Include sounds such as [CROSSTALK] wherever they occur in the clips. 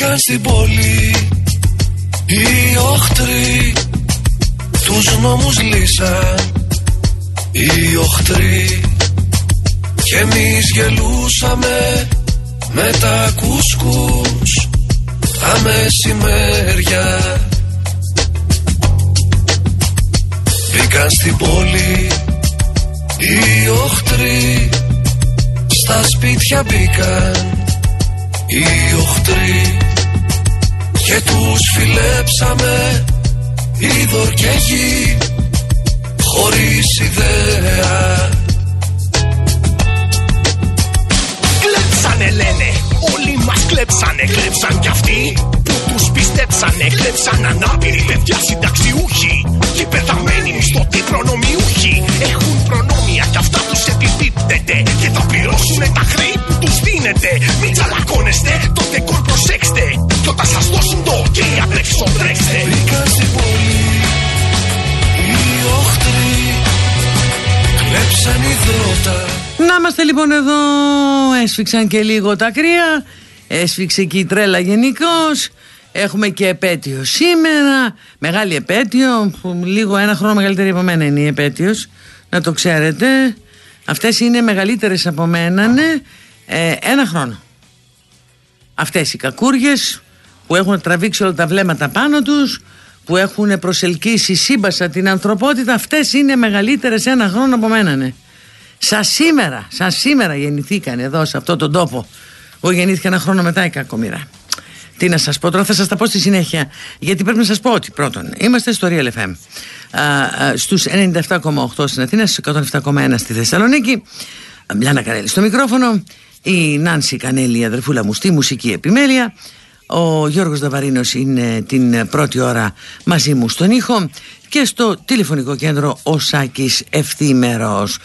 Μπήκαν στην πόλη οι οχτροί. Τους νόμους λύσαν οι οχτροί. Κι εμείς γελούσαμε με τα κουσκούς Τα μεσημέρια. Μπήκαν στην πόλη οι οχτροί. Στα σπίτια μπήκαν οι οχτροί και τους φιλέψαμε είδωρ και γη χωρίς ιδέα. Κλέψανε λένε, όλοι μας κλέψανε, κλέψαν κι αυτοί που τους πιστέψανε, κλέψαν ανάπηροι παιδιά συνταξιούχοι και πεθαμένοι μισθωτοί προνομιούχοι. Έχουν προνόμια κι αυτά τους επιπίπτεται και θα πληρώσουν τα χρέη που τους δίνετε μην τσαλακώνεστε, το δεκόρ προσέξτε κι όταν σας δώσουν το ok απ' έξω τρέξτε Μπήκα στην πόλη οι οχτροί κλέψαν υδρότα Να είμαστε λοιπόν εδώ. Έσφιξαν και λίγο τα κρύα. Έσφιξε και η τρέλα γενικώς. Έχουμε και επέτειο σήμερα. Μεγάλη επέτειο. Που λίγο ένα χρόνο μεγαλύτερη από μένα είναι η επέτειος. Να το ξέρετε. Αυτές είναι μεγαλύτερες από μένα. ναι. Ε, ένα χρόνο. Αυτές οι κακούργες που έχουν τραβήξει όλα τα βλέμματα πάνω τους που έχουν προσελκύσει σύμπασα την ανθρωπότητα αυτές είναι μεγαλύτερες ένα χρόνο από μένα ναι. Σαν σήμερα, σαν σήμερα γεννηθήκαν εδώ σε αυτόν τον τόπο Εγώ γεννήθηκα ένα χρόνο μετά η κακομοίρα τι να σας πω τώρα θα σας τα πω στη συνέχεια Γιατί πρέπει να σας πω ότι πρώτον Είμαστε στο Real FM α, α, Στους 97,8 στην Αθήνα Στους 107,1 στη Θεσσαλονίκη. Μιάννα Κανέλη στο μικρόφωνο. Η Νάνση Κανέλη η αδερφούλα μου στη μουσική επιμέλεια. Ο Γιώργος Δαβαρίνος είναι την πρώτη ώρα μαζί μου στον ήχο και στο τηλεφωνικό κέντρο ο Σάκης Ευθύμερος.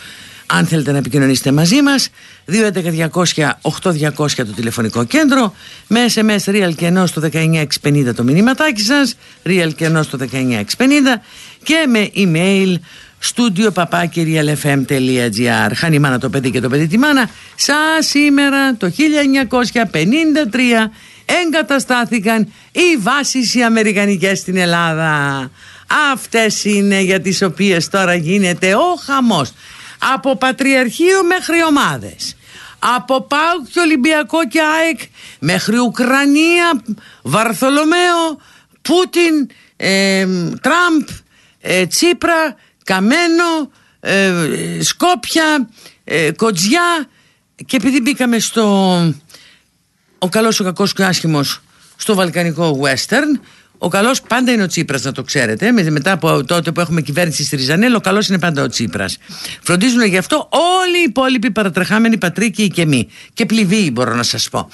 Αν θέλετε να επικοινωνήσετε μαζί μας 211-200-8200 το τηλεφωνικό κέντρο με SMS Real και ενώ στο 19650 το μηνύματάκι σας Real και ενώ στο 19650 και με email studio papakirialfm.gr Χάνει η μάνα το παιδί και το παιδί τη μάνα. Σα σήμερα το 1953 εγκαταστάθηκαν οι βάσεις οι αμερικανικές στην Ελλάδα. Αυτές είναι για τις οποίες τώρα γίνεται ο χαμός. Από Πατριαρχείο μέχρι ομάδες. Από ΠΑΟΚ και Ολυμπιακό και ΑΕΚ μέχρι Ουκρανία, Βαρθολομαίο, Πούτιν, ε, Τραμπ, ε, Τσίπρα, Καμένο, ε, Σκόπια, ε, Κοτζιά. Και επειδή μπήκαμε στο ο καλός, ο κακός και ο άσχημος στο βαλκανικό western ο καλός πάντα είναι ο Τσίπρας, να το ξέρετε. Με- Μετά από τότε που έχουμε κυβέρνηση στη Ριζανέλ, ο καλός είναι πάντα ο Τσίπρας. Φροντίζουν γι' αυτό όλοι οι υπόλοιποι παρατρεχάμενοι πατρίκοι και μη. Και πληβοί, μπορώ να σας πω.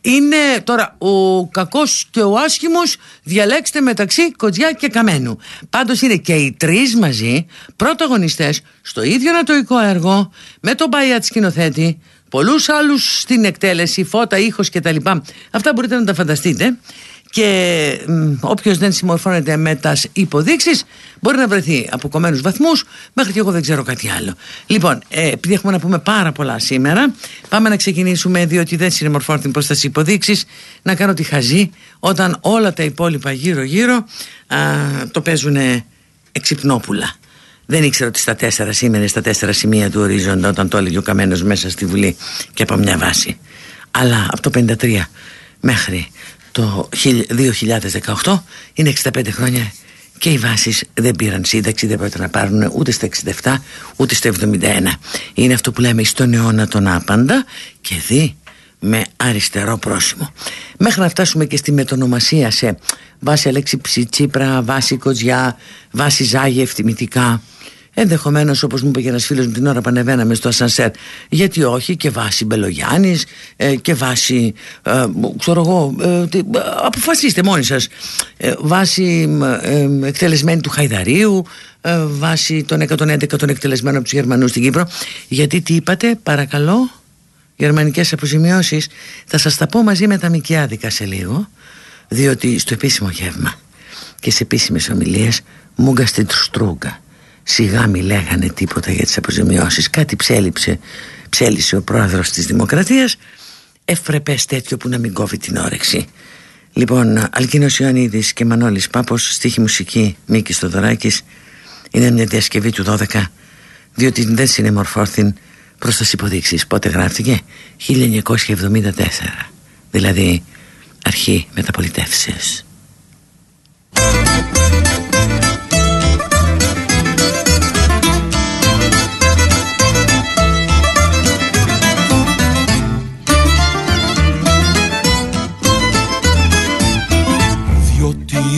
Είναι τώρα ο κακός και ο άσχημος, διαλέξτε μεταξύ Κοτζιά και Καμένου. Πάντως είναι και οι τρεις μαζί πρωταγωνιστές στο ίδιο ανατοϊκό έργο, με τον Μπαϊάτ σκηνοθέτη, πολλούς άλλους στην εκτέλεση, φώτα, ήχος κτλ. Αυτά μπορείτε να τα φανταστείτε και όποιος δεν συμμορφώνεται με τας υποδείξεις μπορεί να βρεθεί από κομμένους βαθμούς μέχρι και εγώ δεν ξέρω κάτι άλλο. Λοιπόν, ε, επειδή έχουμε να πούμε πάρα πολλά σήμερα, πάμε να ξεκινήσουμε διότι δεν συμμορφώνεται προ τι υποδείξεις να κάνω τη χαζή όταν όλα τα υπόλοιπα γύρω-γύρω α, το παίζουν εξυπνόπουλα. Δεν ήξερα ότι στα τέσσερα σήμερα, στα τέσσερα σημεία του ορίζοντα, όταν το έλεγε ο Καμένος μέσα στη Βουλή και από μια βάση. Αλλά από το 53 μέχρι το 2018 είναι 65 χρόνια και οι βάσεις δεν πήραν σύνταξη, δεν πρέπει να πάρουν ούτε στα 67 ούτε στα 71. Είναι αυτό που λέμε στον αιώνα τον άπαντα και δει με αριστερό πρόσημο. Μέχρι να φτάσουμε και στη μετονομασία σε βάση Αλέξη Τσίπρα, βάση Κοτζιά, βάση Ζάγεφ, τιμητικά. Ενδεχομένως, όπως μου είπε και ένας φίλος μου την ώρα που ανεβαίναμε στο ασανσέρ, γιατί όχι και βάση Μπελογιάννης ε, και βάση. Ε, ξέρω εγώ, ε, τι, ε, αποφασίστε μόνοι σας. Ε, βάση ε, εκτελεσμένη του Χαϊδαρίου, ε, βάση των 111 των εκτελεσμένων από τους Γερμανούς στην Κύπρο. Γιατί τι είπατε, παρακαλώ, γερμανικές αποζημιώσεις θα σας τα πω μαζί με τα Μικιάδικα σε λίγο διότι στο επίσημο γεύμα και σε επίσημες ομιλίες μούγκα στην στρούγκα σιγά μη λέγανε τίποτα για τις αποζημιώσεις. Κάτι ψέλιψε ψέλισε ο πρόεδρος της Δημοκρατίας. Ευπρεπές τέτοιο που να μην κόβει την όρεξη. Λοιπόν, Αλκίνος Ιωαννίδης και Μανώλης Πάπος, στίχη μουσική Μίκης Θοδωράκης, είναι μια διασκευή του 12, διότι δεν συνεμορφώθην προς τις υποδείξεις. Πότε γράφτηκε; 1974, δηλαδή αρχή μεταπολιτεύσεως.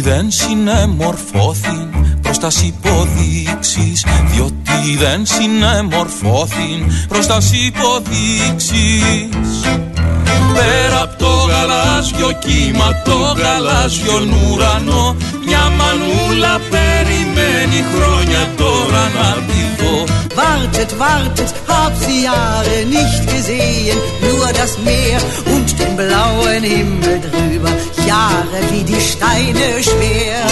Δεν συνεμορφώθην προς τας υποδείξεις διότι δεν συνεμορφώθην προς τας υποδείξεις. Πέρα από το γαλάζιο κύμα, το γαλάζιο ουρανό Μια μανούλα περιμένει χρόνια τώρα να τη δω. Wartet, wartet, hab sie Jahre nicht gesehen Nur das Meer und den blauen Himmel drüber Jahre wie die Steine schwer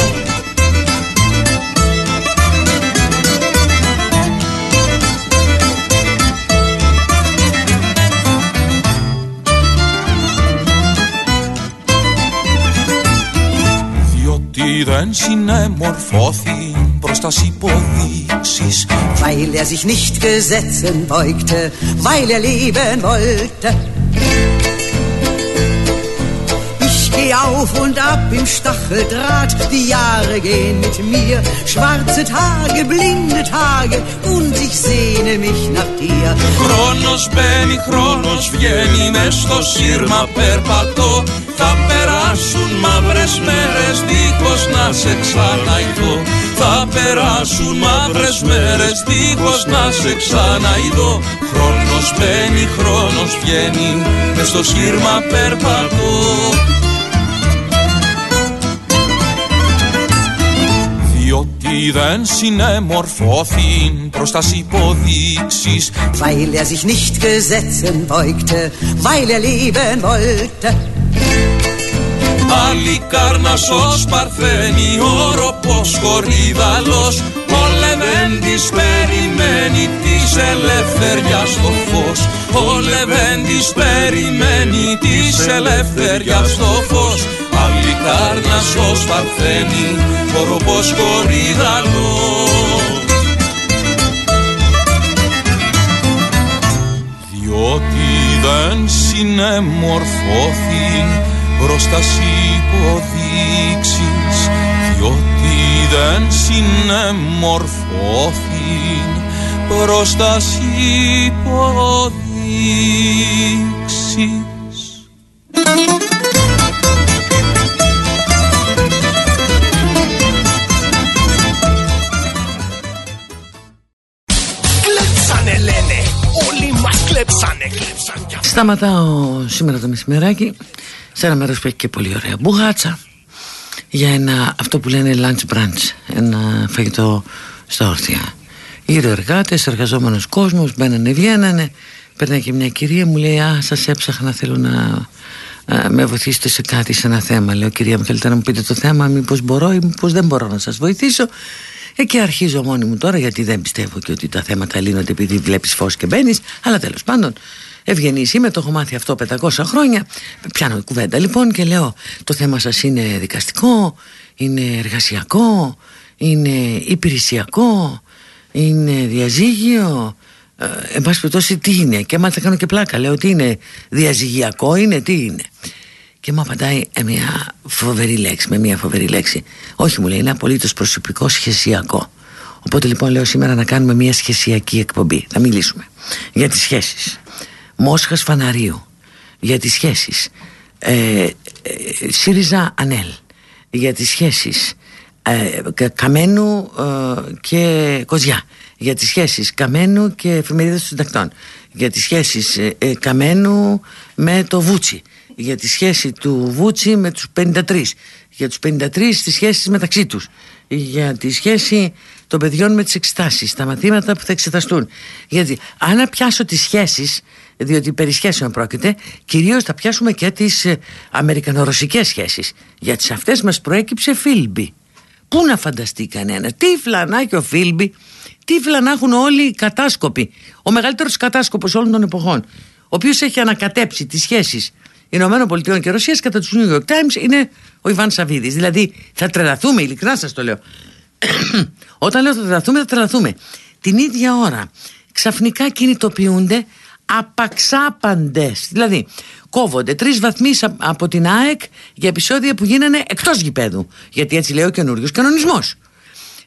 die δεν συνεμορφώθη προς τα υποδείξεις Weil er sich nicht Gesetzen beugte, weil er leben wollte Geh auf und ab im Stacheldraht, die Jahre gehen mit mir. Schwarze Tage, blinde Tage und ich sehne mich nach dir. Χρόνος μπαίνει, χρόνος βγαίνει, μες στο σύρμα περπατώ. Θα περάσουν μαύρες μέρες δίχως να σε ξαναειδώ. Θα περάσουν μαύρες μέρες δίχως να σε ξαναειδώ. Χρόνος μπαίνει, χρόνος βγαίνει, μες στο σύρμα περπατώ. Διότι δεν συνεμορφώθην προς τας υποδείξεις. Weil er sich nicht Gesetzen beugte, weil er leben wollte. Αλικάρνασος παρθένει, όροπος χορύδαλος Ο Λεβέντης περιμένει της ελευθεριάς το φως. Ο Λεβέντης περιμένει της ελευθεριάς το φως Αλικάρνασος παρθένει, όροπος χορύδαλος Διότι δεν συνεμορφώθη προς τα υποδείξεις διότι δεν συνεμορφώθη προς τα υποδείξεις Σταματάω σήμερα το μεσημεράκι σε ένα μέρος που έχει και πολύ ωραία μπουγάτσα για ένα, αυτό που λένε lunch brunch, ένα φαγητό στα όρθια. Γύρω εργάτες, εργαζόμενος κόσμος, μπαίνανε, βγαίνανε. Περνάει και μια κυρία μου λέει «Α, σας έψαχνα, θέλω να α, με βοηθήσετε σε κάτι, σε ένα θέμα». Λέω «Κυρία μου, θέλετε να μου πείτε το θέμα, μήπως μπορώ ή μήπως δεν μπορώ να σας βοηθήσω». Ε, και αρχίζω μόνη μου τώρα γιατί δεν πιστεύω και ότι τα θέματα λύνονται επειδή βλέπεις φως και μπαίνεις αλλά τέλος πάντων ευγενής είμαι, το έχω μάθει αυτό 500 χρόνια πιάνω κουβέντα λοιπόν και λέω το θέμα σας είναι δικαστικό είναι εργασιακό είναι υπηρεσιακό είναι διαζύγιο ε, εν πάση περιπτώσει τι είναι; Και μάλιστα κάνω και πλάκα λέω τι είναι διαζυγιακό είναι τι είναι; Και μου απαντάει ε, μια φοβερή λέξη, με μια φοβερή λέξη. Όχι, μου λέει, είναι απολύτως προσωπικό σχεσιακό. Οπότε λοιπόν λέω σήμερα να κάνουμε μια σχεσιακή εκπομπή. Θα μιλήσουμε για τις σχέσεις. Μόσχας Φαναρίου. Για τις σχέσεις. Ε, ε, ΣΥΡΙΖΑ ΑΝΕΛ. Για τις σχέσεις. Ε, Κα- Καμένου ε, και Κοζιά. Για τις σχέσεις Καμένου και Εφημερίδα των Συντακτών. Για τις σχέσεις ε, ε, Καμένου με το Βούτσι για τη σχέση του Βούτσι με τους 53 για τους 53 τις σχέσεις μεταξύ τους για τη σχέση των παιδιών με τις εξετάσεις τα μαθήματα που θα εξεταστούν γιατί αν πιάσω τις σχέσεις διότι περί σχέσεων πρόκειται κυρίως θα πιάσουμε και τις ε, αμερικανορωσικές σχέσεις γιατί σε αυτές μας προέκυψε Φίλμπι Πού να φανταστεί κανένα, τι φλανάκι ο Φίλμπι, τι φλανά έχουν όλοι οι κατάσκοποι. Ο μεγαλύτερος κατάσκοπος όλων των εποχών, ο οποίος έχει ανακατέψει τις σχέσεις Ηνωμένων Πολιτειών και Ρωσίας κατά τους New York Times είναι ο Ιβάν Σαββίδης. Δηλαδή θα τρελαθούμε, ειλικρινά σας το λέω. [COUGHS] Όταν λέω θα τρελαθούμε, θα τρελαθούμε. Την ίδια ώρα ξαφνικά κινητοποιούνται απαξάπαντες. Δηλαδή κόβονται τρεις βαθμοί από την ΑΕΚ για επεισόδια που γίνανε εκτός γηπέδου. Γιατί έτσι λέει ο καινούριος κανονισμός.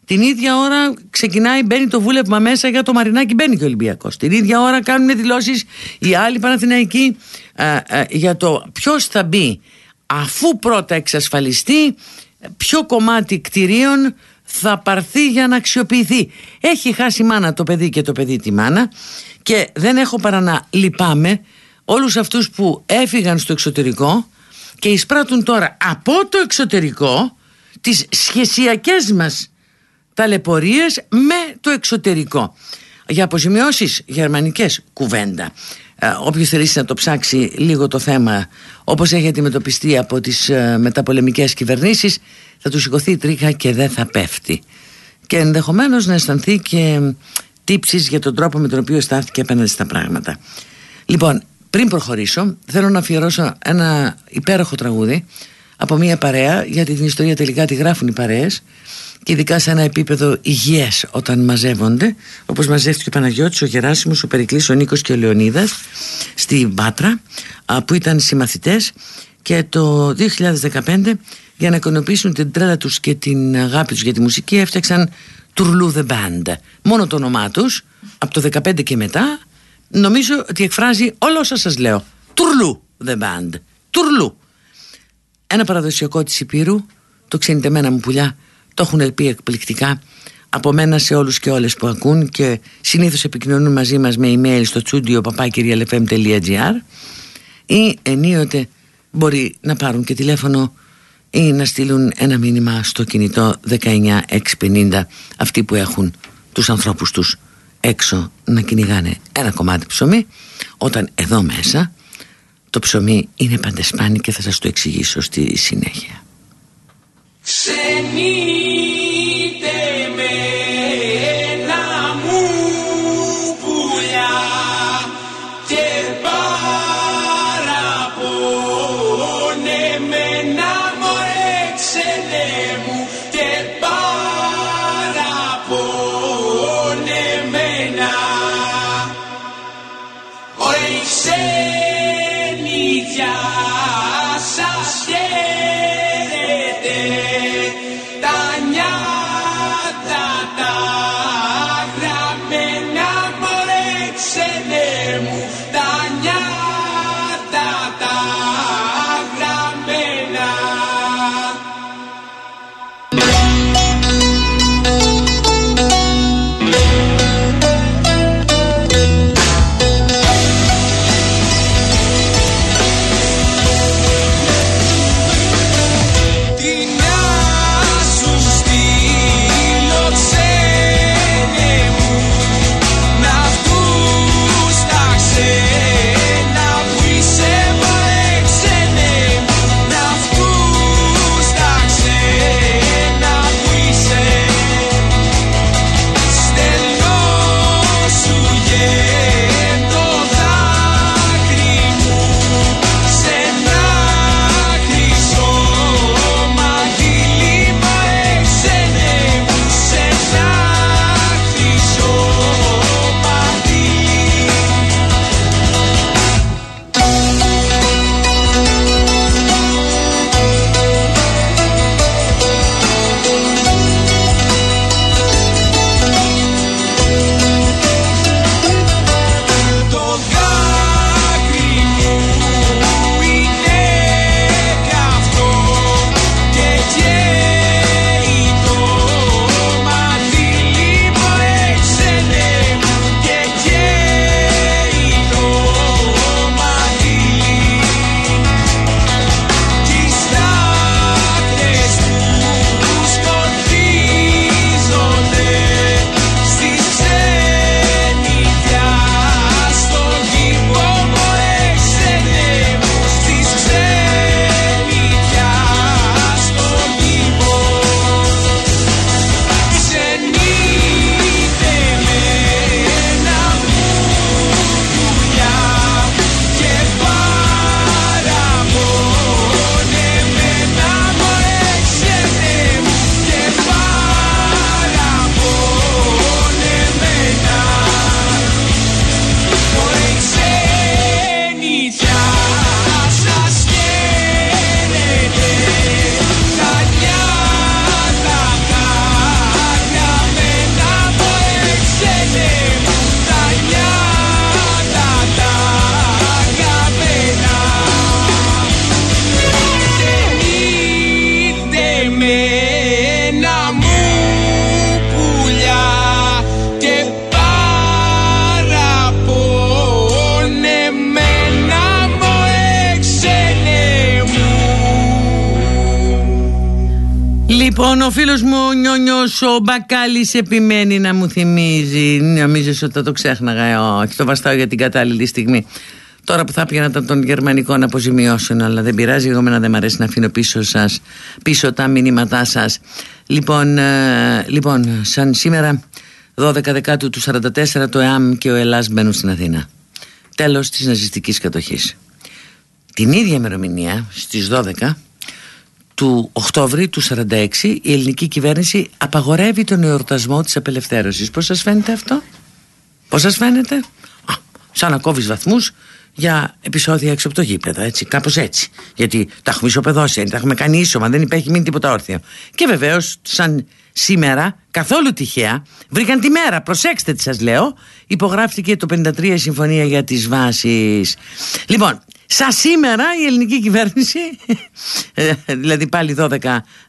Την ίδια ώρα ξεκινάει, μπαίνει το βούλευμα μέσα για το Μαρινάκι, μπαίνει και ο Ολυμπιακός. Την ίδια ώρα κάνουν δηλώσεις οι άλλοι Παναθηναϊκοί ε, ε, για το ποιος θα μπει αφού πρώτα εξασφαλιστεί ποιο κομμάτι κτηρίων θα πάρθει για να αξιοποιηθεί. Έχει χάσει μάνα το παιδί και το παιδί τη μάνα και δεν έχω παρά να λυπάμαι όλους αυτούς που έφυγαν στο εξωτερικό και εισπράττουν τώρα από το εξωτερικό τις σχεσιακές μας ταλαιπωρίες με το εξωτερικό. Για αποζημιώσεις γερμανικές κουβέντα. Ε, όποιος θελήσει να το ψάξει λίγο το θέμα όπως έχει αντιμετωπιστεί από τις ε, μεταπολεμικές κυβερνήσεις θα του σηκωθεί η τρίχα και δεν θα πέφτει. Και ενδεχομένως να αισθανθεί και τύψεις για τον τρόπο με τον οποίο στάθηκε απέναντι στα πράγματα. Λοιπόν, πριν προχωρήσω, θέλω να αφιερώσω ένα υπέροχο τραγούδι από μια παρέα, γιατί την ιστορία τελικά τη γράφουν οι παρέες και ειδικά σε ένα επίπεδο υγιές όταν μαζεύονται, όπως μαζεύτηκε ο Παναγιώτης, ο Γεράσιμος, ο Περικλής, ο Νίκος και ο Λεωνίδας στη Βάτρα, που ήταν συμμαθητές και το 2015 για να εικονοποιήσουν την τρέλα τους και την αγάπη τους για τη μουσική έφτιαξαν Τουρλού The Band. Μόνο το όνομά τους, από το 15 και μετά, νομίζω ότι εκφράζει όλα όσα σας λέω. Τουρλού The Band. Τουρλού. Ένα παραδοσιακό της Υπήρου, το ξενιτεμένα μου πουλιά, το έχουν πει εκπληκτικά από μένα σε όλους και όλες που ακούν και συνήθως επικοινωνούν μαζί μας με email στο τσούντιο papakirialfm.gr ή ενίοτε μπορεί να πάρουν και τηλέφωνο ή να στείλουν ένα μήνυμα στο κινητό 19650 αυτοί που έχουν τους ανθρώπους τους έξω να κυνηγάνε ένα κομμάτι ψωμί όταν εδώ μέσα το ψωμί είναι παντεσπάνι και θα σας το εξηγήσω στη συνέχεια. σας ο Μπακάλης επιμένει να μου θυμίζει. Νομίζεις ότι θα το ξέχναγα. Ε, όχι, το βαστάω για την κατάλληλη στιγμή. Τώρα που θα πήγαινα των γερμανικών αποζημιώσεων, αλλά δεν πειράζει, εγώ μένα δεν μου αρέσει να αφήνω πίσω σας, πίσω τα μηνύματά σας. Λοιπόν, ε, λοιπόν σαν σήμερα, 12 Δεκάτου του 44, το ΕΑΜ και ο Ελλάς μπαίνουν στην Αθήνα. Τέλος της ναζιστικής κατοχής. Την ίδια ημερομηνία, στις 12, του Οκτώβρη του 46 η ελληνική κυβέρνηση απαγορεύει τον εορτασμό της απελευθέρωσης. Πώς σας φαίνεται αυτό; Πώς σας φαίνεται; Α, σαν να κόβεις βαθμούς για επεισόδια έξω από το γήπεδο, έτσι, κάπως έτσι. Γιατί τα έχουμε ισοπεδώσει, τα έχουμε κάνει ίσωμα, δεν υπάρχει μείνει τίποτα όρθιο. Και βεβαίως, σαν σήμερα, καθόλου τυχαία, βρήκαν τη μέρα, προσέξτε τι σας λέω, υπογράφηκε το 53 η Συμφωνία για τις Βάσεις. Λοιπόν, Σα σήμερα η ελληνική κυβέρνηση, ε, δηλαδή πάλι 12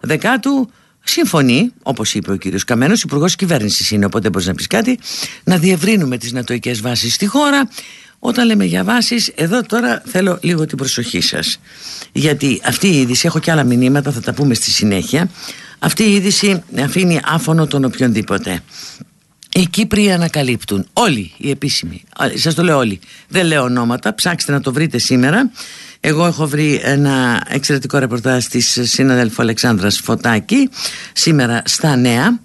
δεκάτου, συμφωνεί, όπως είπε ο κύριος Καμένος, υπουργός κυβέρνησης είναι, οπότε μπορείς να πεις κάτι, να διευρύνουμε τις νατοικέ βάσεις στη χώρα. Όταν λέμε για βάσεις, εδώ τώρα θέλω λίγο την προσοχή σας. Γιατί αυτή η είδηση, έχω και άλλα μηνύματα, θα τα πούμε στη συνέχεια. Αυτή η είδηση αφήνει άφωνο τον οποιονδήποτε. Οι Κύπροι ανακαλύπτουν. Όλοι οι επίσημοι. Σας το λέω όλοι. Δεν λέω ονόματα. Ψάξτε να το βρείτε σήμερα. Εγώ έχω βρει ένα εξαιρετικό ρεπορτάζ Της συναδέλφου Αλεξάνδρας Φωτάκη Σήμερα στα νέα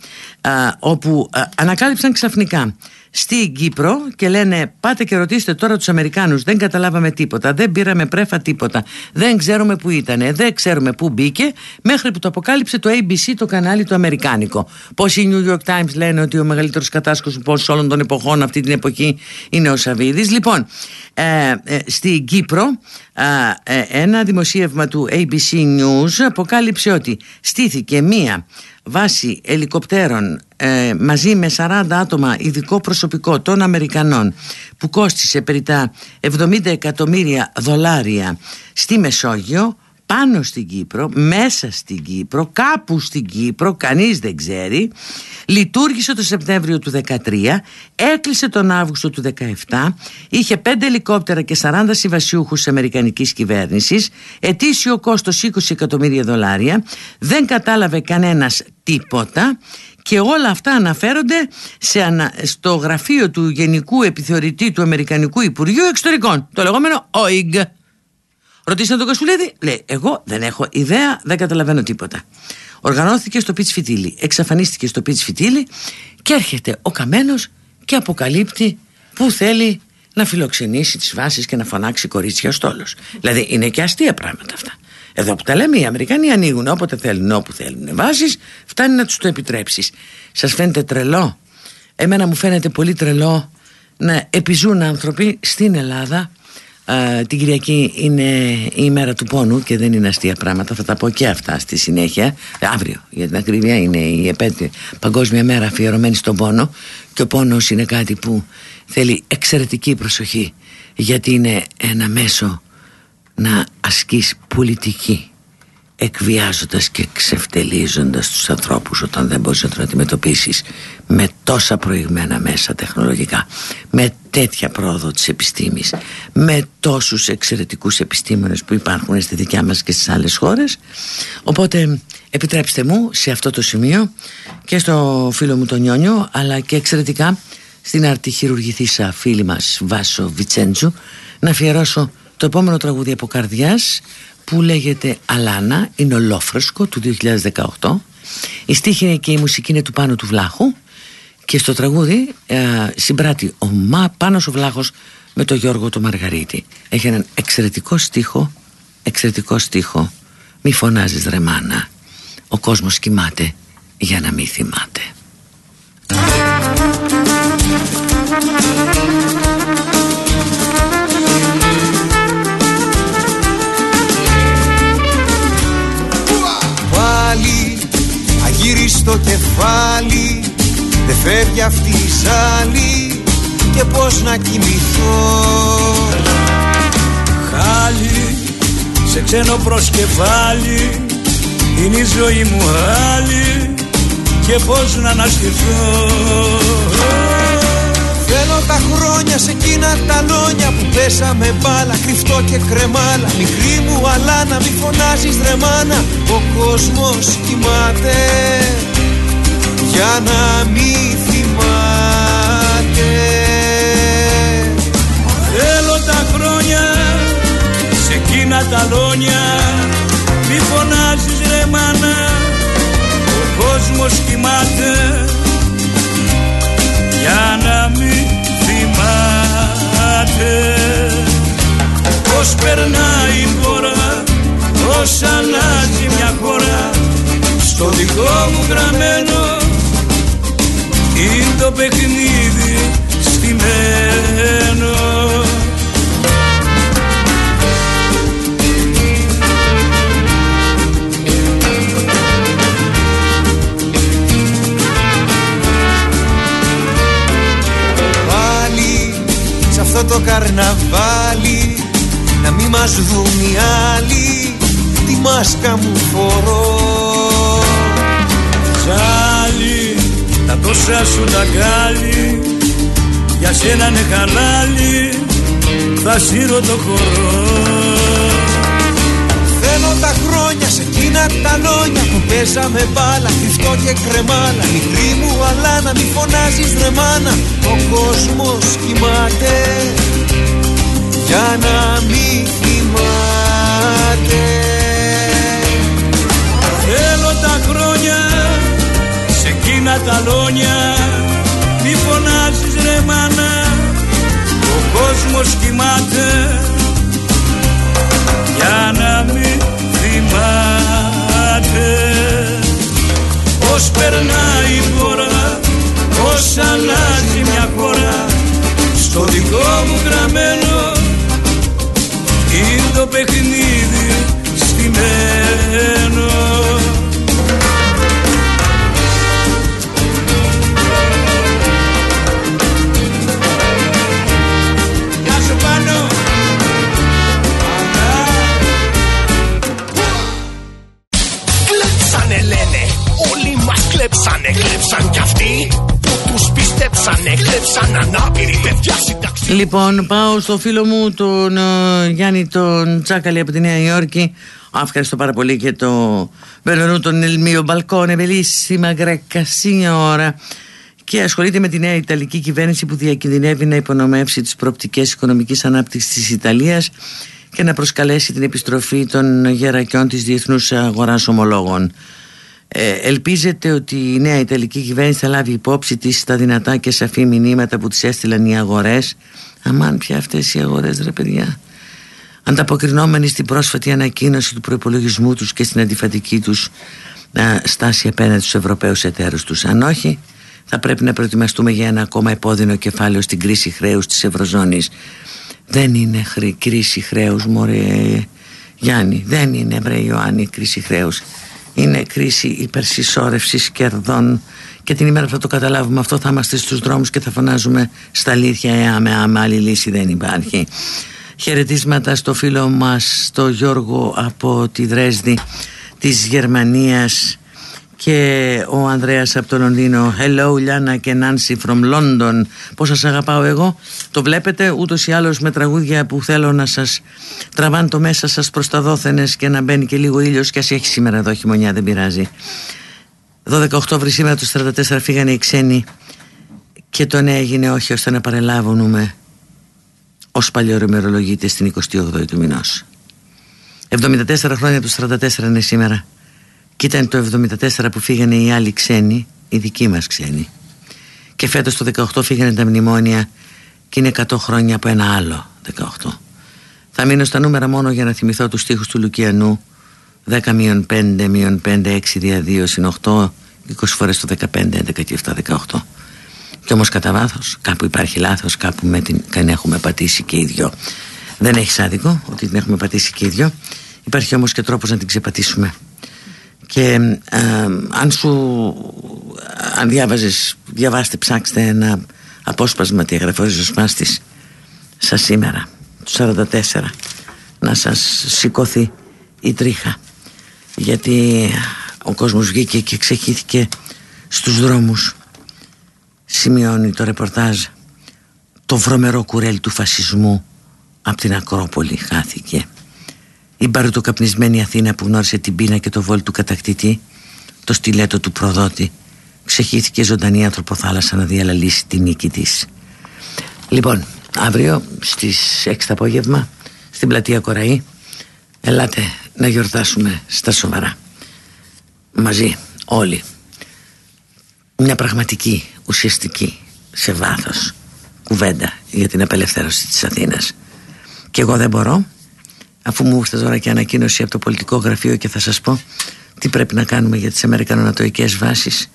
Όπου ανακάλυψαν ξαφνικά στην Κύπρο και λένε πάτε και ρωτήστε τώρα τους Αμερικάνους. Δεν καταλάβαμε τίποτα, δεν πήραμε πρέφα τίποτα. Δεν ξέρουμε που ήταν, δεν ξέρουμε που μπήκε. Μέχρι που το αποκάλυψε το ABC το κανάλι το Αμερικάνικο πως οι New York Times λένε ότι ο μεγαλύτερος κατάσκος πως όλων των εποχών αυτή την εποχή είναι ο Σαββίδης. Λοιπόν ε, ε, στην Κύπρο ε, ένα δημοσίευμα του ABC News αποκάλυψε ότι στήθηκε μία βάση ελικοπτέρων ε, μαζί με 40 άτομα ειδικό προσωπικό των Αμερικανών που κόστισε περί τα 70 εκατομμύρια δολάρια στη Μεσόγειο πάνω στην Κύπρο, μέσα στην Κύπρο, κάπου στην Κύπρο, κανείς δεν ξέρει. Λειτουργήσε το Σεπτέμβριο του 2013, έκλεισε τον Αύγουστο του 2017, είχε 5 ελικόπτερα και 40 συμβασιούχους Αμερικανικής κυβέρνησης, ετήσιο κόστος 20 εκατομμύρια δολάρια, δεν κατάλαβε κανένας τίποτα και όλα αυτά αναφέρονται σε στο γραφείο του Γενικού Επιθεωρητή του Αμερικανικού Υπουργείου Εξωτερικών, το λεγόμενο OIG. Ρωτήστε τον Κασουλίδη, λέει: Εγώ δεν έχω ιδέα, δεν καταλαβαίνω τίποτα. Οργανώθηκε στο Πιτς Φιτίλι, εξαφανίστηκε στο Πιτς Φιτίλι και έρχεται ο Καμένος και αποκαλύπτει που θέλει να φιλοξενήσει τις βάσεις και να φωνάξει κορίτσια στόλος. Δηλαδή είναι και αστεία πράγματα αυτά. Εδώ που τα λέμε, οι Αμερικανοί ανοίγουν όποτε θέλουν, όπου θέλουν βάσεις, φτάνει να τους το επιτρέψεις. Σας φαίνεται τρελό; Εμένα μου φαίνεται πολύ τρελό να επιζούν άνθρωποι στην Ελλάδα την Κυριακή είναι η ημέρα του πόνου και δεν είναι αστεία πράγματα. Θα τα πω και αυτά στη συνέχεια. Αύριο, για την ακρίβεια, είναι η επέτειο Παγκόσμια Μέρα αφιερωμένη στον πόνο. Και ο πόνος είναι κάτι που θέλει εξαιρετική προσοχή, γιατί είναι ένα μέσο να ασκείς πολιτική εκβιάζοντας και ξεφτελίζοντας τους ανθρώπους όταν δεν μπορείς να τον αντιμετωπίσεις με τόσα προηγμένα μέσα τεχνολογικά με τέτοια πρόοδο της επιστήμης με τόσους εξαιρετικούς επιστήμονες που υπάρχουν στη δικιά μας και στις άλλες χώρες. Οπότε επιτρέψτε μου σε αυτό το σημείο και στο φίλο μου τον Νιόνιο αλλά και εξαιρετικά στην αρτιχειρουργηθήσα φίλη μας Βάσο Βιτσέντζου να αφιερώσω το επόμενο τραγούδι από καρδιάς που λέγεται Αλάνα, είναι ολόφρεσκο του 2018 η στίχη και η μουσική είναι του Πάνου του Βλάχου. Και στο τραγούδι ε, συμπράττει ο Μα Πάνος ο Βλάχος με τον Γιώργο το Μαργαρίτη. Έχει έναν εξαιρετικό στίχο εξαιρετικό στίχο. Μη φωνάζεις ρε μάνα. Ο κόσμος κοιμάται για να μην θυμάται στο κεφάλι Δεν φεύγει αυτή η ζάλη Και πως να κοιμηθώ. Χάλι σε ξένο προσκεφάλι Είναι η ζωή μου άλλη Και πως να αναστηθώ. Θέλω τα χρόνια σε εκείνα τα λόνια που πέσαμε μπάλα Κρυφτό και κρεμάλα. Μικρή μου αλλά να μη φωνάζεις ρε μάνα Ο κόσμος κοιμάται. Για να μη θυμάται. Θέλω τα χρόνια σε εκείνα τα λόνια Μη φωνάζεις ρε μάνα Ο κόσμος κοιμάται Στο δικό μου γραμμένο Είναι το παιχνίδι στημένο Πάλι σε αυτό το καρναβάλι Να μη μας δουν οι άλλοι Τη μάσκα μου φορώ τα τόσα σου τα γκάλι Για σένα είναι χαλάλι Θα σύρω το χορό. Θέλω τα χρόνια σε εκείνα τα λόνια που παίζαμε μπάλα Κρυφτό και κρεμάλα. Μικρή μου αλλά να μη φωνάζεις ρε μάνα Ο κόσμος κοιμάται. Για να μη θυμάται Θέλω τα χρόνια σε εκείνα τα λόνια Μη φωνάζεις ρε μάνα. Ο κόσμος κοιμάται Για να μην θυμάται. Πώς περνάει η χώρα Πώς αλλάζει μια χώρα. Στο δικό μου γραμμένο Είναι το παιχνίδι στημένο Λοιπόν, πάω στο φίλο μου τον ε, Γιάννη τον Τσάκαλη από τη Νέα Υόρκη. Α, Ευχαριστώ πάρα πολύ και το Benvenuto nel mio balcone, bellissima greca signora. Και ασχολείται με τη νέα Ιταλική κυβέρνηση που διακινδυνεύει να υπονομεύσει τις προοπτικές οικονομικής ανάπτυξης της Ιταλίας και να προσκαλέσει την επιστροφή των γερακιών της Διεθνούς Αγοράς Ομολόγων. Ε, ελπίζετε ότι η νέα Ιταλική κυβέρνηση θα λάβει υπόψη της τα δυνατά και σαφή μηνύματα που της έστειλαν οι αγορές; Αμάν πια αυτές οι αγορές ρε παιδιά. Ανταποκρινόμενοι στην πρόσφατη ανακοίνωση του προπολογισμού τους και στην αντιφατική τους ε, στάση απέναντι στους Ευρωπαίους εταίρους τους. Αν όχι, θα πρέπει να προετοιμαστούμε για ένα ακόμα επώδυνο κεφάλαιο στην κρίση χρέους της Ευρωζώνης. Δεν είναι χρή, κρίση χρέους, μωρέ Γιάννη. Δεν είναι, βρε Ιωάννη, κρίση χρέους. Είναι κρίση υπερσυσσόρευσης κερδών και την ημέρα που θα το καταλάβουμε αυτό θα είμαστε στους δρόμους και θα φωνάζουμε στα αλήθεια ε, άμε, άμε, άλλη λύση δεν υπάρχει. Χαιρετίσματα στο φίλο μας, το Γιώργο από τη Δρέσδη της Γερμανίας και ο Ανδρέας από το Λονδίνο Hello Λιάννα και Νάνσι from London Πώς σας αγαπάω εγώ. Το βλέπετε ούτως ή άλλως με τραγούδια που θέλω να σας τραβάνε το μέσα σας προς τα δόθενες και να μπαίνει και λίγο ήλιος. Και ας έχει σήμερα εδώ χειμωνιά δεν πειράζει. 12 Οκτώβρη σήμερα τους 44 φύγανε οι ξένοι. Και το ναι έγινε όχι ώστε να παρελάβουμε ως παλιορομερολογείται στην 28η του μηνός. 74 χρόνια τους 44 είναι σήμερα και ήταν το 74 που φύγανε οι άλλοι ξένοι, οι δικοί μας ξένοι. Και φέτος το 18 φύγανε τα μνημόνια και είναι 100 χρόνια από ένα άλλο 18. Θα μείνω στα νούμερα μόνο για να θυμηθώ τους στίχους του Λουκιανού 10 5 5 6 δια 2 συν 8 20 φορές το 15, 11 και 7, 18. Και όμως κατά βάθος, κάπου υπάρχει λάθος, κάπου με την, την έχουμε πατήσει και οι δυο. Δεν έχεις άδικο ότι την έχουμε πατήσει και οι δυο. Υπάρχει όμως και τρόπος να την ξεπατήσουμε και ε, αν σου αν διάβαζες διαβάστε ψάξτε ένα απόσπασμα τη εγγραφή ριζοσπάστης σας σήμερα του 44 να σας σηκωθεί η τρίχα. Γιατί ο κόσμος βγήκε και ξεχύθηκε στους δρόμους. Σημειώνει το ρεπορτάζ. Το βρωμερό κουρέλ του φασισμού από την Ακρόπολη χάθηκε η μπαρουτοκαπνισμένη Αθήνα που γνώρισε την πείνα και το βόλ του κατακτητή το στιλέτο του προδότη ξεχύθηκε ζωντανή ανθρωποθάλασσα να διαλαλήσει την νίκη της. Λοιπόν αύριο στις 6 το απόγευμα στην πλατεία Κοραή ελάτε να γιορτάσουμε στα σοβαρά. Μαζί όλοι. Μια πραγματική ουσιαστική σε βάθος κουβέντα για την απελευθέρωση της Αθήνας. Και εγώ δεν μπορώ αφού μου ήρθε τώρα και ανακοίνωση από το πολιτικό γραφείο και θα σας πω τι πρέπει να κάνουμε για τις αμερικανονατοικές βάσεις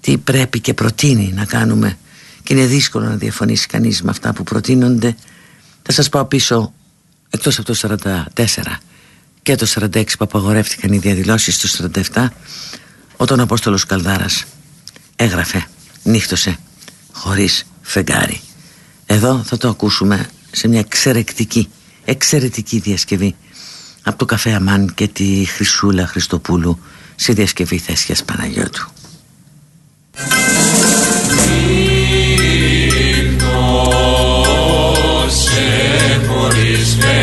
τι πρέπει και προτείνει να κάνουμε και είναι δύσκολο να διαφωνήσει κανείς με αυτά που προτείνονται. Θα σας πάω πίσω εκτός από το 44 και το 46 που απαγορεύτηκαν οι διαδηλώσεις του 47 όταν ο Απόστολος Καλδάρας έγραφε, νύχτωσε χωρίς φεγγάρι. Εδώ θα το ακούσουμε σε μια εξαιρετική, εξαιρετική διασκευή από το καφέ Αμάν και τη Χρυσούλα Χριστοπούλου σε διασκευή Θέσιας Παναγιώτου. Λοιπόν,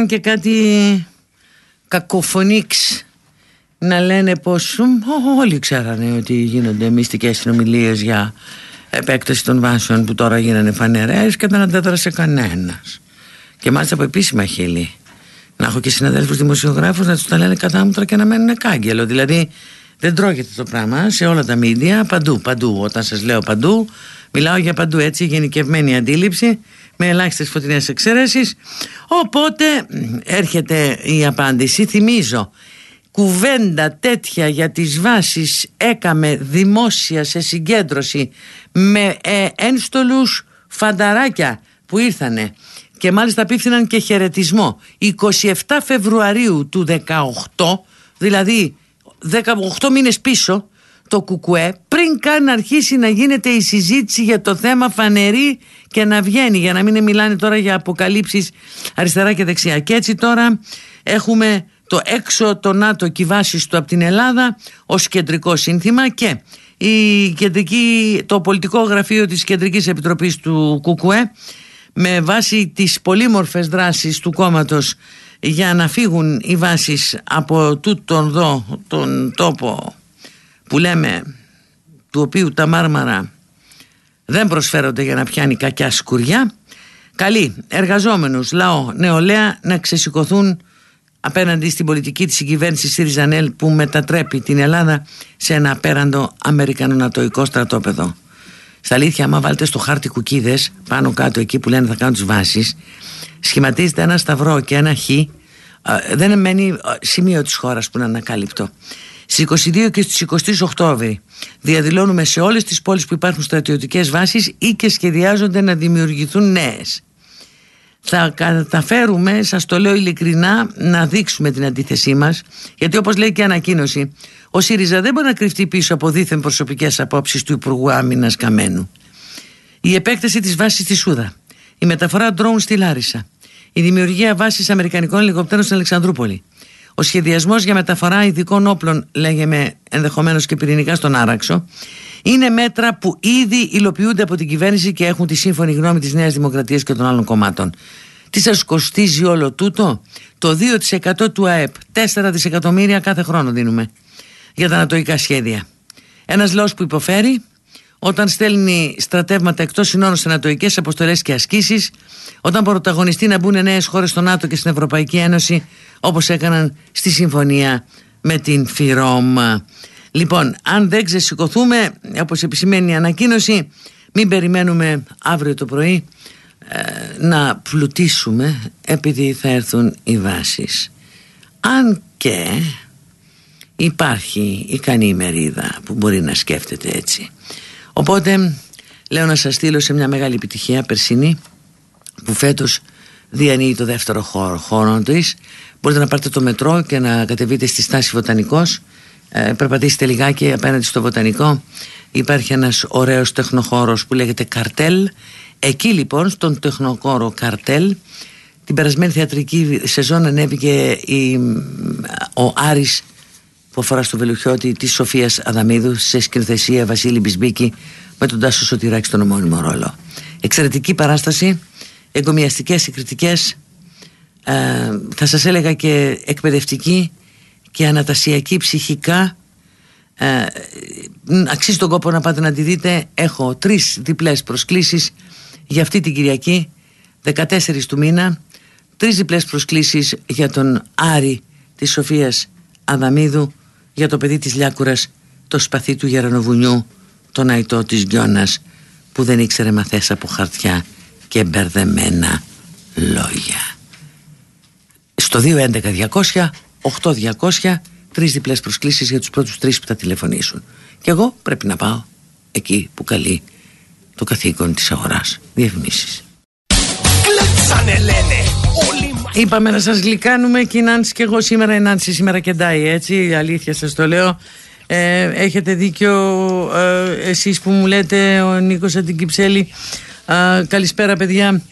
επειδή βρέθηκαν και κάτι κακοφωνίξ να λένε πως όλοι ξέρανε ότι γίνονται μυστικές συνομιλίες για επέκταση των βάσεων που τώρα γίνανε φανερές και δεν αντέδρασε κανένας. Και μάλιστα από επίσημα χείλη. Να έχω και συναδέλφους δημοσιογράφους να τους τα λένε κατάμουτρα και να μένουν κάγκελο. Δηλαδή Δεν τρώγεται το πράγμα σε όλα τα μίντια, παντού, παντού. Όταν σας λέω παντού, μιλάω για παντού έτσι, γενικευμένη αντίληψη, με ελάχιστες φωτεινές εξαιρέσεις. Οπότε έρχεται η απάντηση. Θυμίζω, κουβέντα τέτοια για τις βάσεις έκαμε δημόσια σε συγκέντρωση με ε, ένστολους φανταράκια που ήρθανε και μάλιστα απίφθηναν και χαιρετισμό 27 Φεβρουαρίου του 18 δηλαδή 18 μήνες πίσω το κουκουέ πριν καν αρχίσει να γίνεται η συζήτηση για το θέμα φανερή και να βγαίνει για να μην μιλάνε τώρα για αποκαλύψεις αριστερά και δεξιά. Και έτσι τώρα έχουμε το έξω το ΝΑΤΟ κυβάσεις του από την Ελλάδα ως κεντρικό σύνθημα και η κεντρική, το πολιτικό γραφείο της Κεντρικής Επιτροπής του ΚΚΕ με βάση τις πολύμορφες δράσεις του κόμματος για να φύγουν οι βάσεις από τούτον εδώ τον τόπο που λέμε του οποίου τα μάρμαρα δεν προσφέρονται για να πιάνει κακιά σκουριά καλεί εργαζόμενους, λαό, νεολαία να ξεσηκωθούν απέναντι στην πολιτική της συγκυβέρνησης ΣΥΡΙΖΑΝΕΛ που μετατρέπει την Ελλάδα σε ένα απέραντο αμερικανονατοϊκό στρατόπεδο. Στα αλήθεια, άμα βάλετε στο χάρτη κουκίδες πάνω κάτω εκεί που λένε θα κάνουν τις βάσεις, σχηματίζεται ένα σταυρό και ένα χ. Δεν μένει σημείο της χώρας που είναι ανακάλυπτο. Στις 22 και στις 23 Οκτώβρη διαδηλώνουμε σε όλες τις πόλεις που υπάρχουν στρατιωτικές βάσεις ή και σχεδιάζονται να δημιουργηθούν νέες θα καταφέρουμε, σας το λέω ειλικρινά, να δείξουμε την αντίθεσή μας γιατί όπως λέει και η ανακοίνωση ο ΣΥΡΙΖΑ δεν μπορεί να κρυφτεί πίσω από δίθεν προσωπικές απόψεις του Υπουργού Άμυνας Καμένου. Η επέκταση της βάσης στη Σούδα, η μεταφορά ντρόουν στη Λάρισα, η δημιουργία βάσης Αμερικανικών ελικοπτέρων στην Αλεξανδρούπολη, ο σχεδιασμός για μεταφορά ειδικών όπλων, λέγεμε ενδεχομένως και πυρηνικά στον Άραξο, είναι μέτρα που ήδη υλοποιούνται από την κυβέρνηση και έχουν τη σύμφωνη γνώμη της Νέας Δημοκρατίας και των άλλων κομμάτων. Τι σας κοστίζει όλο τούτο, το 2% του ΑΕΠ, 4 δισεκατομμύρια κάθε χρόνο δίνουμε για τα ανατοϊκά σχέδια. Ένας λαός που υποφέρει, όταν στέλνει στρατεύματα εκτός συνόρων σε ανατοϊκέ αποστολές και ασκήσεις, όταν πρωταγωνιστεί να μπουν νέες χώρες στο ΝΑΤΟ και στην Ευρωπαϊκή Ένωση, όπως έκαναν στη συμφωνία με την ΦΥΡΟΜ. Λοιπόν, αν δεν ξεσηκωθούμε, όπως επισημαίνει η ανακοίνωση, μην περιμένουμε αύριο το πρωί ε, να πλουτίσουμε επειδή θα έρθουν οι βάσεις. Αν και υπάρχει ικανή ημερίδα που μπορεί να σκέφτεται έτσι. Οπότε λέω να σας στείλω σε μια μεγάλη επιτυχία περσινή που φέτος διανύει το δεύτερο χώρο, χώρο της. Μπορείτε να πάρετε το μετρό και να κατεβείτε στη στάση Βοτανικός. Ε, περπατήσετε λιγάκι απέναντι στο βοτανικό. Υπάρχει ένας ωραίος τεχνοχώρος που λέγεται Καρτέλ. Εκεί λοιπόν στον τεχνοχώρο Καρτέλ την περασμένη θεατρική σεζόν ανέβηκε η, ο Άρης που αφορά στο Βελουχιώτη της Σοφίας Αδαμίδου σε σκηνοθεσία Βασίλη Μπισμπίκη με τον Τάσο Σωτηράκη στον ομόνιμο ρόλο. Εξαιρετική παράσταση εγκομιαστικές συγκριτικές ε, θα σας έλεγα και εκπαιδευτική και ανατασιακή ψυχικά. Ε, αξίζει τον κόπο να πάτε να τη δείτε. Έχω τρεις διπλές προσκλήσεις για αυτή την Κυριακή 14 του μήνα. Τρεις διπλές προσκλήσεις για τον Άρη της Σοφίας Αδαμίδου για το παιδί της Λιάκουρας το σπαθί του Γερανοβουνιού τον αϊτό της Γκιόνας που δεν ήξερε μαθές από χαρτιά και μπερδεμένα λόγια. Στο 211 200 8200 τρεις διπλές προσκλήσεις για τους πρώτους τρεις που θα τηλεφωνήσουν. Και εγώ πρέπει να πάω εκεί που καλεί το καθήκον της αγοράς διαφημίσεις Είπαμε να σας γλυκάνουμε και η Νάνση και εγώ σήμερα. Η Νάνση σήμερα κεντάει έτσι. Η αλήθεια σας το λέω. Ε, έχετε δίκιο ε, εσείς που μου λέτε ο Νίκος Αντικυψέλη. Ε, καλησπέρα παιδιά.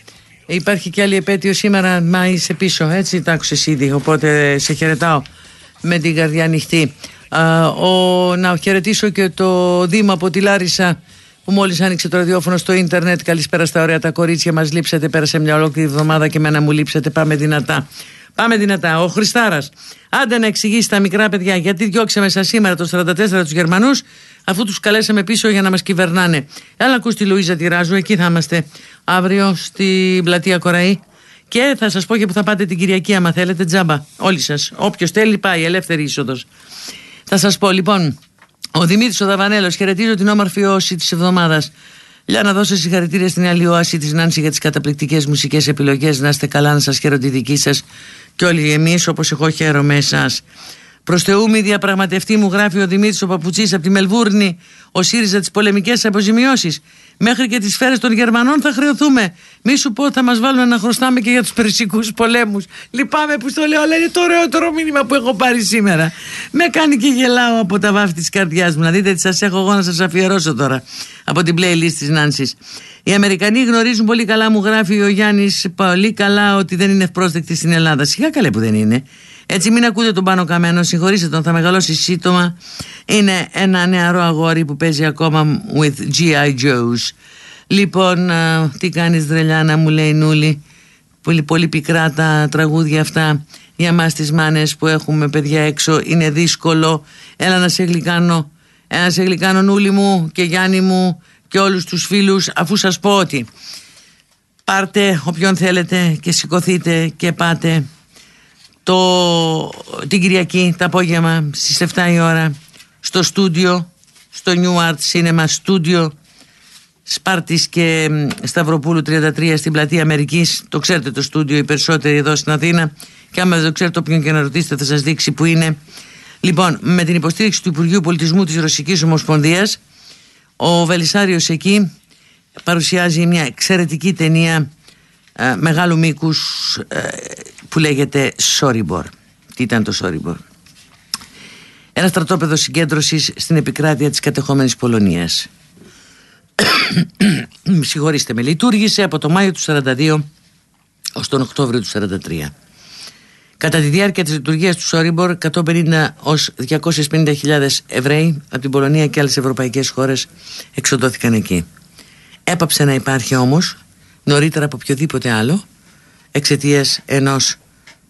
Υπάρχει και άλλη επέτειο σήμερα, μα είσαι πίσω, έτσι. Τα άκουσες ήδη, οπότε σε χαιρετάω με την καρδιά ανοιχτή. ο, να χαιρετήσω και το Δήμα από τη Λάρισα που μόλις άνοιξε το ραδιόφωνο στο ίντερνετ. Καλησπέρα στα ωραία τα κορίτσια, μας λείψατε. Πέρασε μια ολόκληρη εβδομάδα και μένα μου λείψατε. Πάμε δυνατά. Πάμε δυνατά. Ο Χριστάρας. Άντε να εξηγήσει τα μικρά παιδιά γιατί διώξαμε σας σήμερα το 44 τους Γερμανούς αφού τους καλέσαμε πίσω για να μας κυβερνάνε. Έλα ακούς τη Λουίζα Τυράζου, εκεί θα είμαστε αύριο στην πλατεία Κοραή. Και θα σας πω και που θα πάτε την Κυριακή, άμα θέλετε, τζάμπα. Όλοι σας. Όποιος θέλει, πάει. Ελεύθερη είσοδος. Θα σας πω λοιπόν, ο Δημήτρης ο Δαβανέλος χαιρετίζω την όμορφη όση της εβδομάδας. Για να δώσω συγχαρητήρια στην άλλη όαση της Νάνση για τις καταπληκτικές μουσικές επιλογές. Να είστε καλά, να σας χαίρω τη δική σας και όλοι εμείς όπως εγώ χαίρομαι εσάς. Προς Θεού μη διαπραγματευτεί, μου γράφει ο Δημήτρης ο Παπουτσής από τη Μελβούρνη, ο ΣΥΡΙΖΑ τις πολεμικές αποζημιώσεις. Μέχρι και τις σφαίρες των Γερμανών θα χρεωθούμε. Μη σου πω, θα μας βάλουν να χρωστάμε και για τους Περσικούς πολέμους. Λυπάμαι που στο λέω, αλλά είναι το ωραιότερο μήνυμα που έχω πάρει σήμερα. Με κάνει και γελάω από τα βάφη της καρδιάς μου. Να δείτε τι σας έχω εγώ να σας αφιερώσω τώρα από την playlist της Νάνση. Οι Αμερικανοί γνωρίζουν πολύ καλά, μου γράφει ο Γιάννης, πολύ καλά ότι δεν είναι ευπρόσδεκτοι στην Ελλάδα. Σιγά καλέ που δεν είναι. Έτσι μην ακούτε τον Πάνο Καμένο, συγχωρήστε τον, θα μεγαλώσει σύντομα. Είναι ένα νεαρό αγόρι που παίζει ακόμα with G.I. Joe's. Λοιπόν, τι κάνεις Δρελιάνα μου λέει Νούλη. Πολύ, πολύ πικρά τα τραγούδια αυτά για μας τις μάνες που έχουμε παιδιά έξω. Είναι δύσκολο. Έλα να σε γλυκάνω. Έλα να σε γλυκάνω Νούλη μου και Γιάννη μου και όλους τους φίλους αφού σας πω ότι πάρτε όποιον θέλετε και σηκωθείτε και πάτε το, την Κυριακή το απόγευμα στις 7 η ώρα στο στούντιο στο New Art Cinema Studio Σπάρτης και Σταυροπούλου 33 στην πλατεία Αμερικής. Το ξέρετε το στούντιο οι περισσότεροι εδώ στην Αθήνα. Και άμα δεν το ξέρετε όποιον και να ρωτήσετε θα σας δείξει που είναι. Λοιπόν με την υποστήριξη του Υπουργείου Πολιτισμού της Ρωσικής Ομοσπονδίας ο Βελισάριος εκεί παρουσιάζει μια εξαιρετική ταινία ε, μεγάλου μήκους ε, που λέγεται Σόρυμπορ. Τι ήταν το Σόρυμπορ. Ένα στρατόπεδο συγκέντρωσης στην επικράτεια της κατεχόμενης Πολωνίας. [COUGHS] Συγχωρήστε με, λειτουργήσε από το Μάιο του 42 ως τον Οκτώβριο του 43. Κατά τη διάρκεια της λειτουργίας του Σόριμπορ, 150 ως 250.000 Εβραίοι από την Πολωνία και άλλες ευρωπαϊκές χώρες εξοδόθηκαν εκεί. Έπαψε να υπάρχει όμως, νωρίτερα από οποιοδήποτε άλλο, εξαιτίας ενός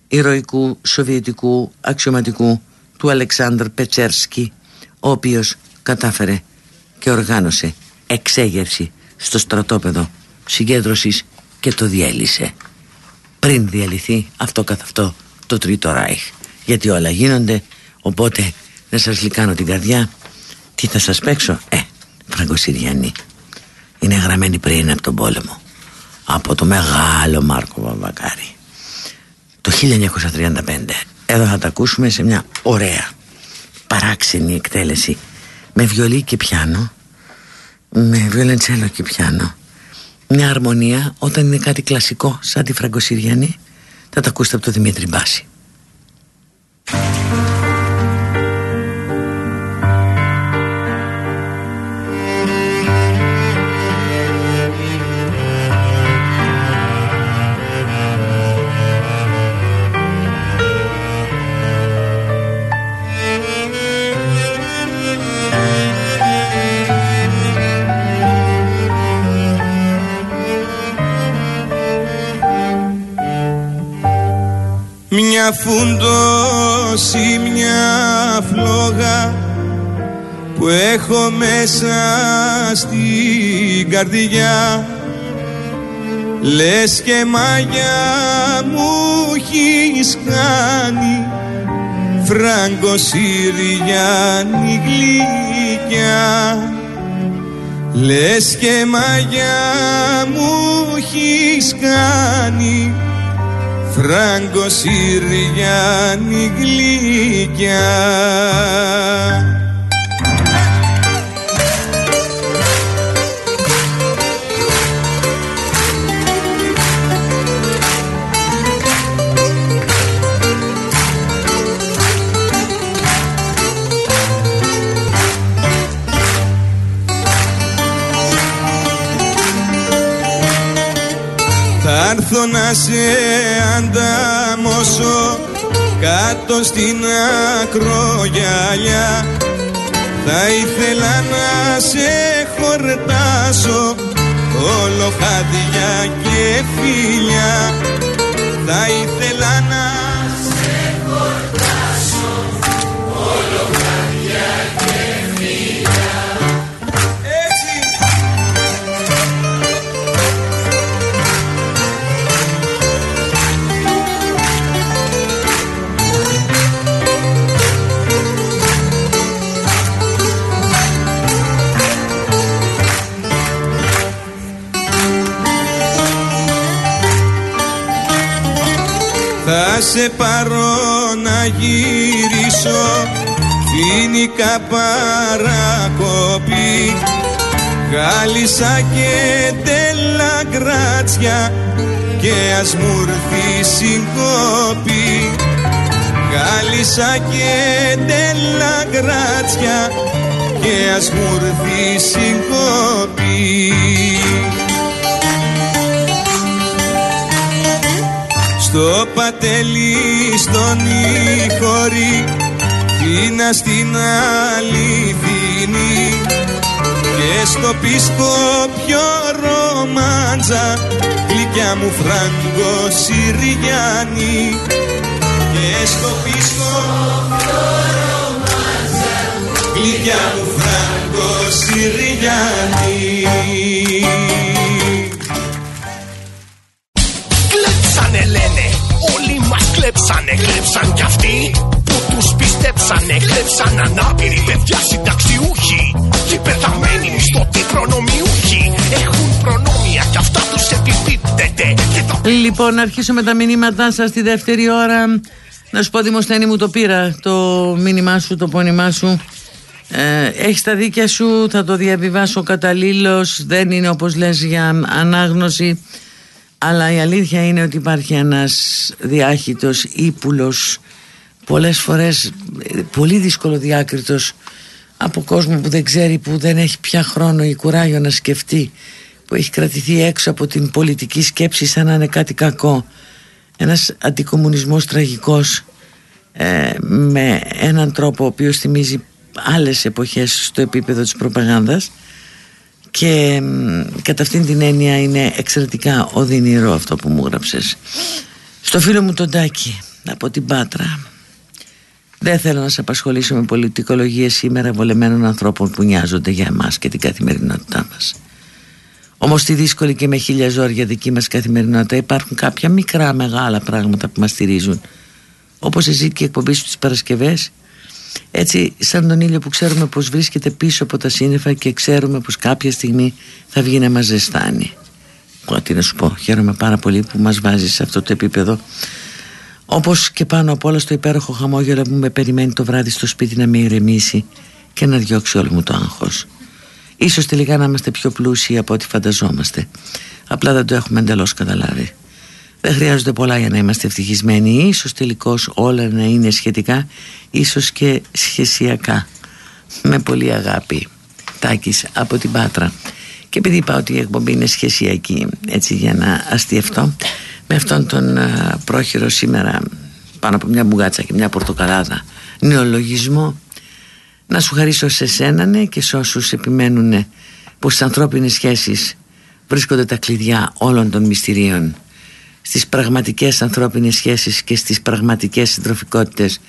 ηρωικού σοβιετικού αξιωματικού του Αλεξάνδρ Πετσέρσκι ο οποίος κατάφερε και οργάνωσε εξέγερση στο στρατόπεδο συγκέντρωσης και το διέλυσε. Πριν διαλυθεί αυτό καθ' αυτό το Τρίτο Ράιχ. Γιατί όλα γίνονται οπότε να σας λυκάνω την καρδιά. Τι θα σας παίξω; Ε, Φραγκοσυριανή είναι γραμμένη πριν από τον πόλεμο από το μεγάλο Μάρκο Βαβακάρη το 1935 εδώ θα τα ακούσουμε σε μια ωραία παράξενη εκτέλεση με βιολί και πιάνο με βιολεντσέλο και πιάνο. Μια αρμονία όταν είναι κάτι κλασικό σαν τη Φραγκοσυριανή θα τα ακούσετε από το Δημήτρη Μπάση Μια φούντωση, μια φλόγα που έχω μέσα στην καρδιά. Λες και μαγιά μου έχεις κάνει Φράγκο Συριάνη γλυκιά. Λες και μαγιά μου έχεις κάνει Φράγκος Συριάνη γλυκιά Θα έρθω να σε ανταμώσω κάτω στην ακρογιαλιά. Θα ήθελα να σε χορτάσω όλο χάδια και φιλιά. Θα ήθελα σε πάρω να γυρίσω. Φίνικα παρακοπή. Γάλισσα και τέλα γκράτσια και ας μου έρθει συγκόπη. Γάλισσα και τέλα γκράτσια και ας μου έρθει συγκόπη Στο πατέλι στον Ιχωρή Φίνα στην αληθινή Και στο πίσκο πιο ρομάντζα Γλυκιά μου φράγκο Συριάννη Και στο πίσκο πιο ρομάντζα Γλυκιά μου φράγκο Συριάννη κλέψανε Κλέψαν κι αυτοί που τους πιστέψανε Κλέψαν ανάπηροι παιδιά συνταξιούχοι Και πεθαμένοι μισθωτοί προνομιούχοι Έχουν προνόμια κι αυτά τους επιπίπτεται Και το Λοιπόν, να αρχίσω με τα μηνύματά σας τη δεύτερη ώρα. Να σου πω, Δημοσθένη μου το πήρα το μήνυμά σου, το πόνημά σου. Ε, έχεις τα δίκια σου, θα το διαβιβάσω καταλήλως. Δεν είναι όπως λες για ανάγνωση. Αλλά η αλήθεια είναι ότι υπάρχει ένας διάχυτος ύπουλος πολλές φορές ε, πολύ δύσκολο διάκριτος από κόσμο που δεν ξέρει, που δεν έχει πια χρόνο ή κουράγιο να σκεφτεί που έχει κρατηθεί έξω από την πολιτική σκέψη σαν να είναι κάτι κακό. Ένας αντικομουνισμός τραγικός ε, με έναν τρόπο ο οποίος θυμίζει άλλες εποχές στο επίπεδο της προπαγάνδας και μ, κατά αυτήν την έννοια είναι εξαιρετικά οδυνηρό αυτό που μου γράψες. Στο φίλο μου τον Τάκη από την Πάτρα. Δεν θέλω να σε απασχολήσω με πολιτικολογίες σήμερα βολεμένων ανθρώπων που νοιάζονται για εμάς και την καθημερινότητά μας. Όμως στη δύσκολη και με χίλια ζόρια δική μας καθημερινότητα υπάρχουν κάποια μικρά μεγάλα πράγματα που μας στηρίζουν. Όπως εσύ και η εκπομπής σου τι Παρασκευές, έτσι σαν τον ήλιο που ξέρουμε πως βρίσκεται πίσω από τα σύννεφα και ξέρουμε πως κάποια στιγμή θα βγει να μας ζεστάνει. Εγώ τι να σου πω, χαίρομαι πάρα πολύ που μας βάζεις σε αυτό το επίπεδο. Όπως και πάνω απ' όλα στο υπέροχο χαμόγελο που με περιμένει το βράδυ στο σπίτι να με ηρεμήσει και να διώξει όλο μου το άγχος. Ίσως τελικά να είμαστε πιο πλούσιοι από ό,τι φανταζόμαστε. Απλά δεν το έχουμε εντελώς καταλάβει. Δεν χρειάζονται πολλά για να είμαστε ευτυχισμένοι. Ίσως τελικώς όλα να είναι σχετικά, ίσως και σχεσιακά. Με πολύ αγάπη. Τάκης από την Πάτρα. Και επειδή είπα ότι η εκπομπή είναι σχεσιακή, έτσι για να αστιευτώ, με αυτόν τον α, πρόχειρο σήμερα πάνω από μια μπουγάτσα και μια πορτοκαλάδα νεολογισμό να σου χαρίσω σε σένα ναι, και σε όσους επιμένουν πως στις ανθρώπινες σχέσεις βρίσκονται τα κλειδιά όλων των μυστηρίων στις πραγματικές ανθρώπινες σχέσεις και στις πραγματικές συντροφικότητες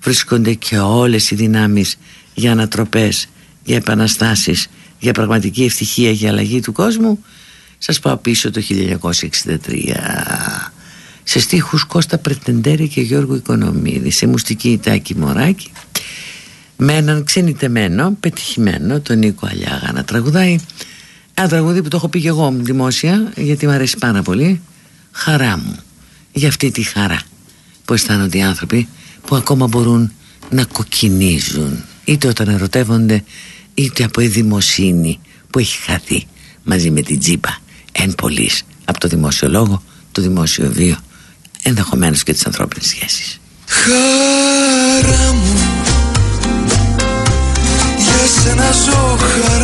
βρίσκονται και όλες οι δυνάμεις για ανατροπές, για επαναστάσεις, για πραγματική ευτυχία, για αλλαγή του κόσμου. Σας πάω πίσω το 1963 σε στίχους Κώστα Πρετεντέρη και Γιώργου Οικονομίδη. Σε μουστική Ιτάκη Μωράκη. Με έναν ξενιτεμένο, πετυχημένο, τον Νίκο Αλιάγα να τραγουδάει. Ένα τραγούδι που το έχω πει και εγώ δημόσια γιατί μου αρέσει πάρα πολύ χαρά μου. Για αυτή τη χαρά που αισθάνονται οι άνθρωποι που ακόμα μπορούν να κοκκινίζουν είτε όταν ερωτεύονται είτε από εδημοσύνη που έχει χαθεί μαζί με την τζίπα εν πολλής από το δημόσιο λόγο, το δημόσιο βίο ενδεχομένως και τις ανθρώπινες σχέσεις. Χαρά μου. Για σένα ζω χαρά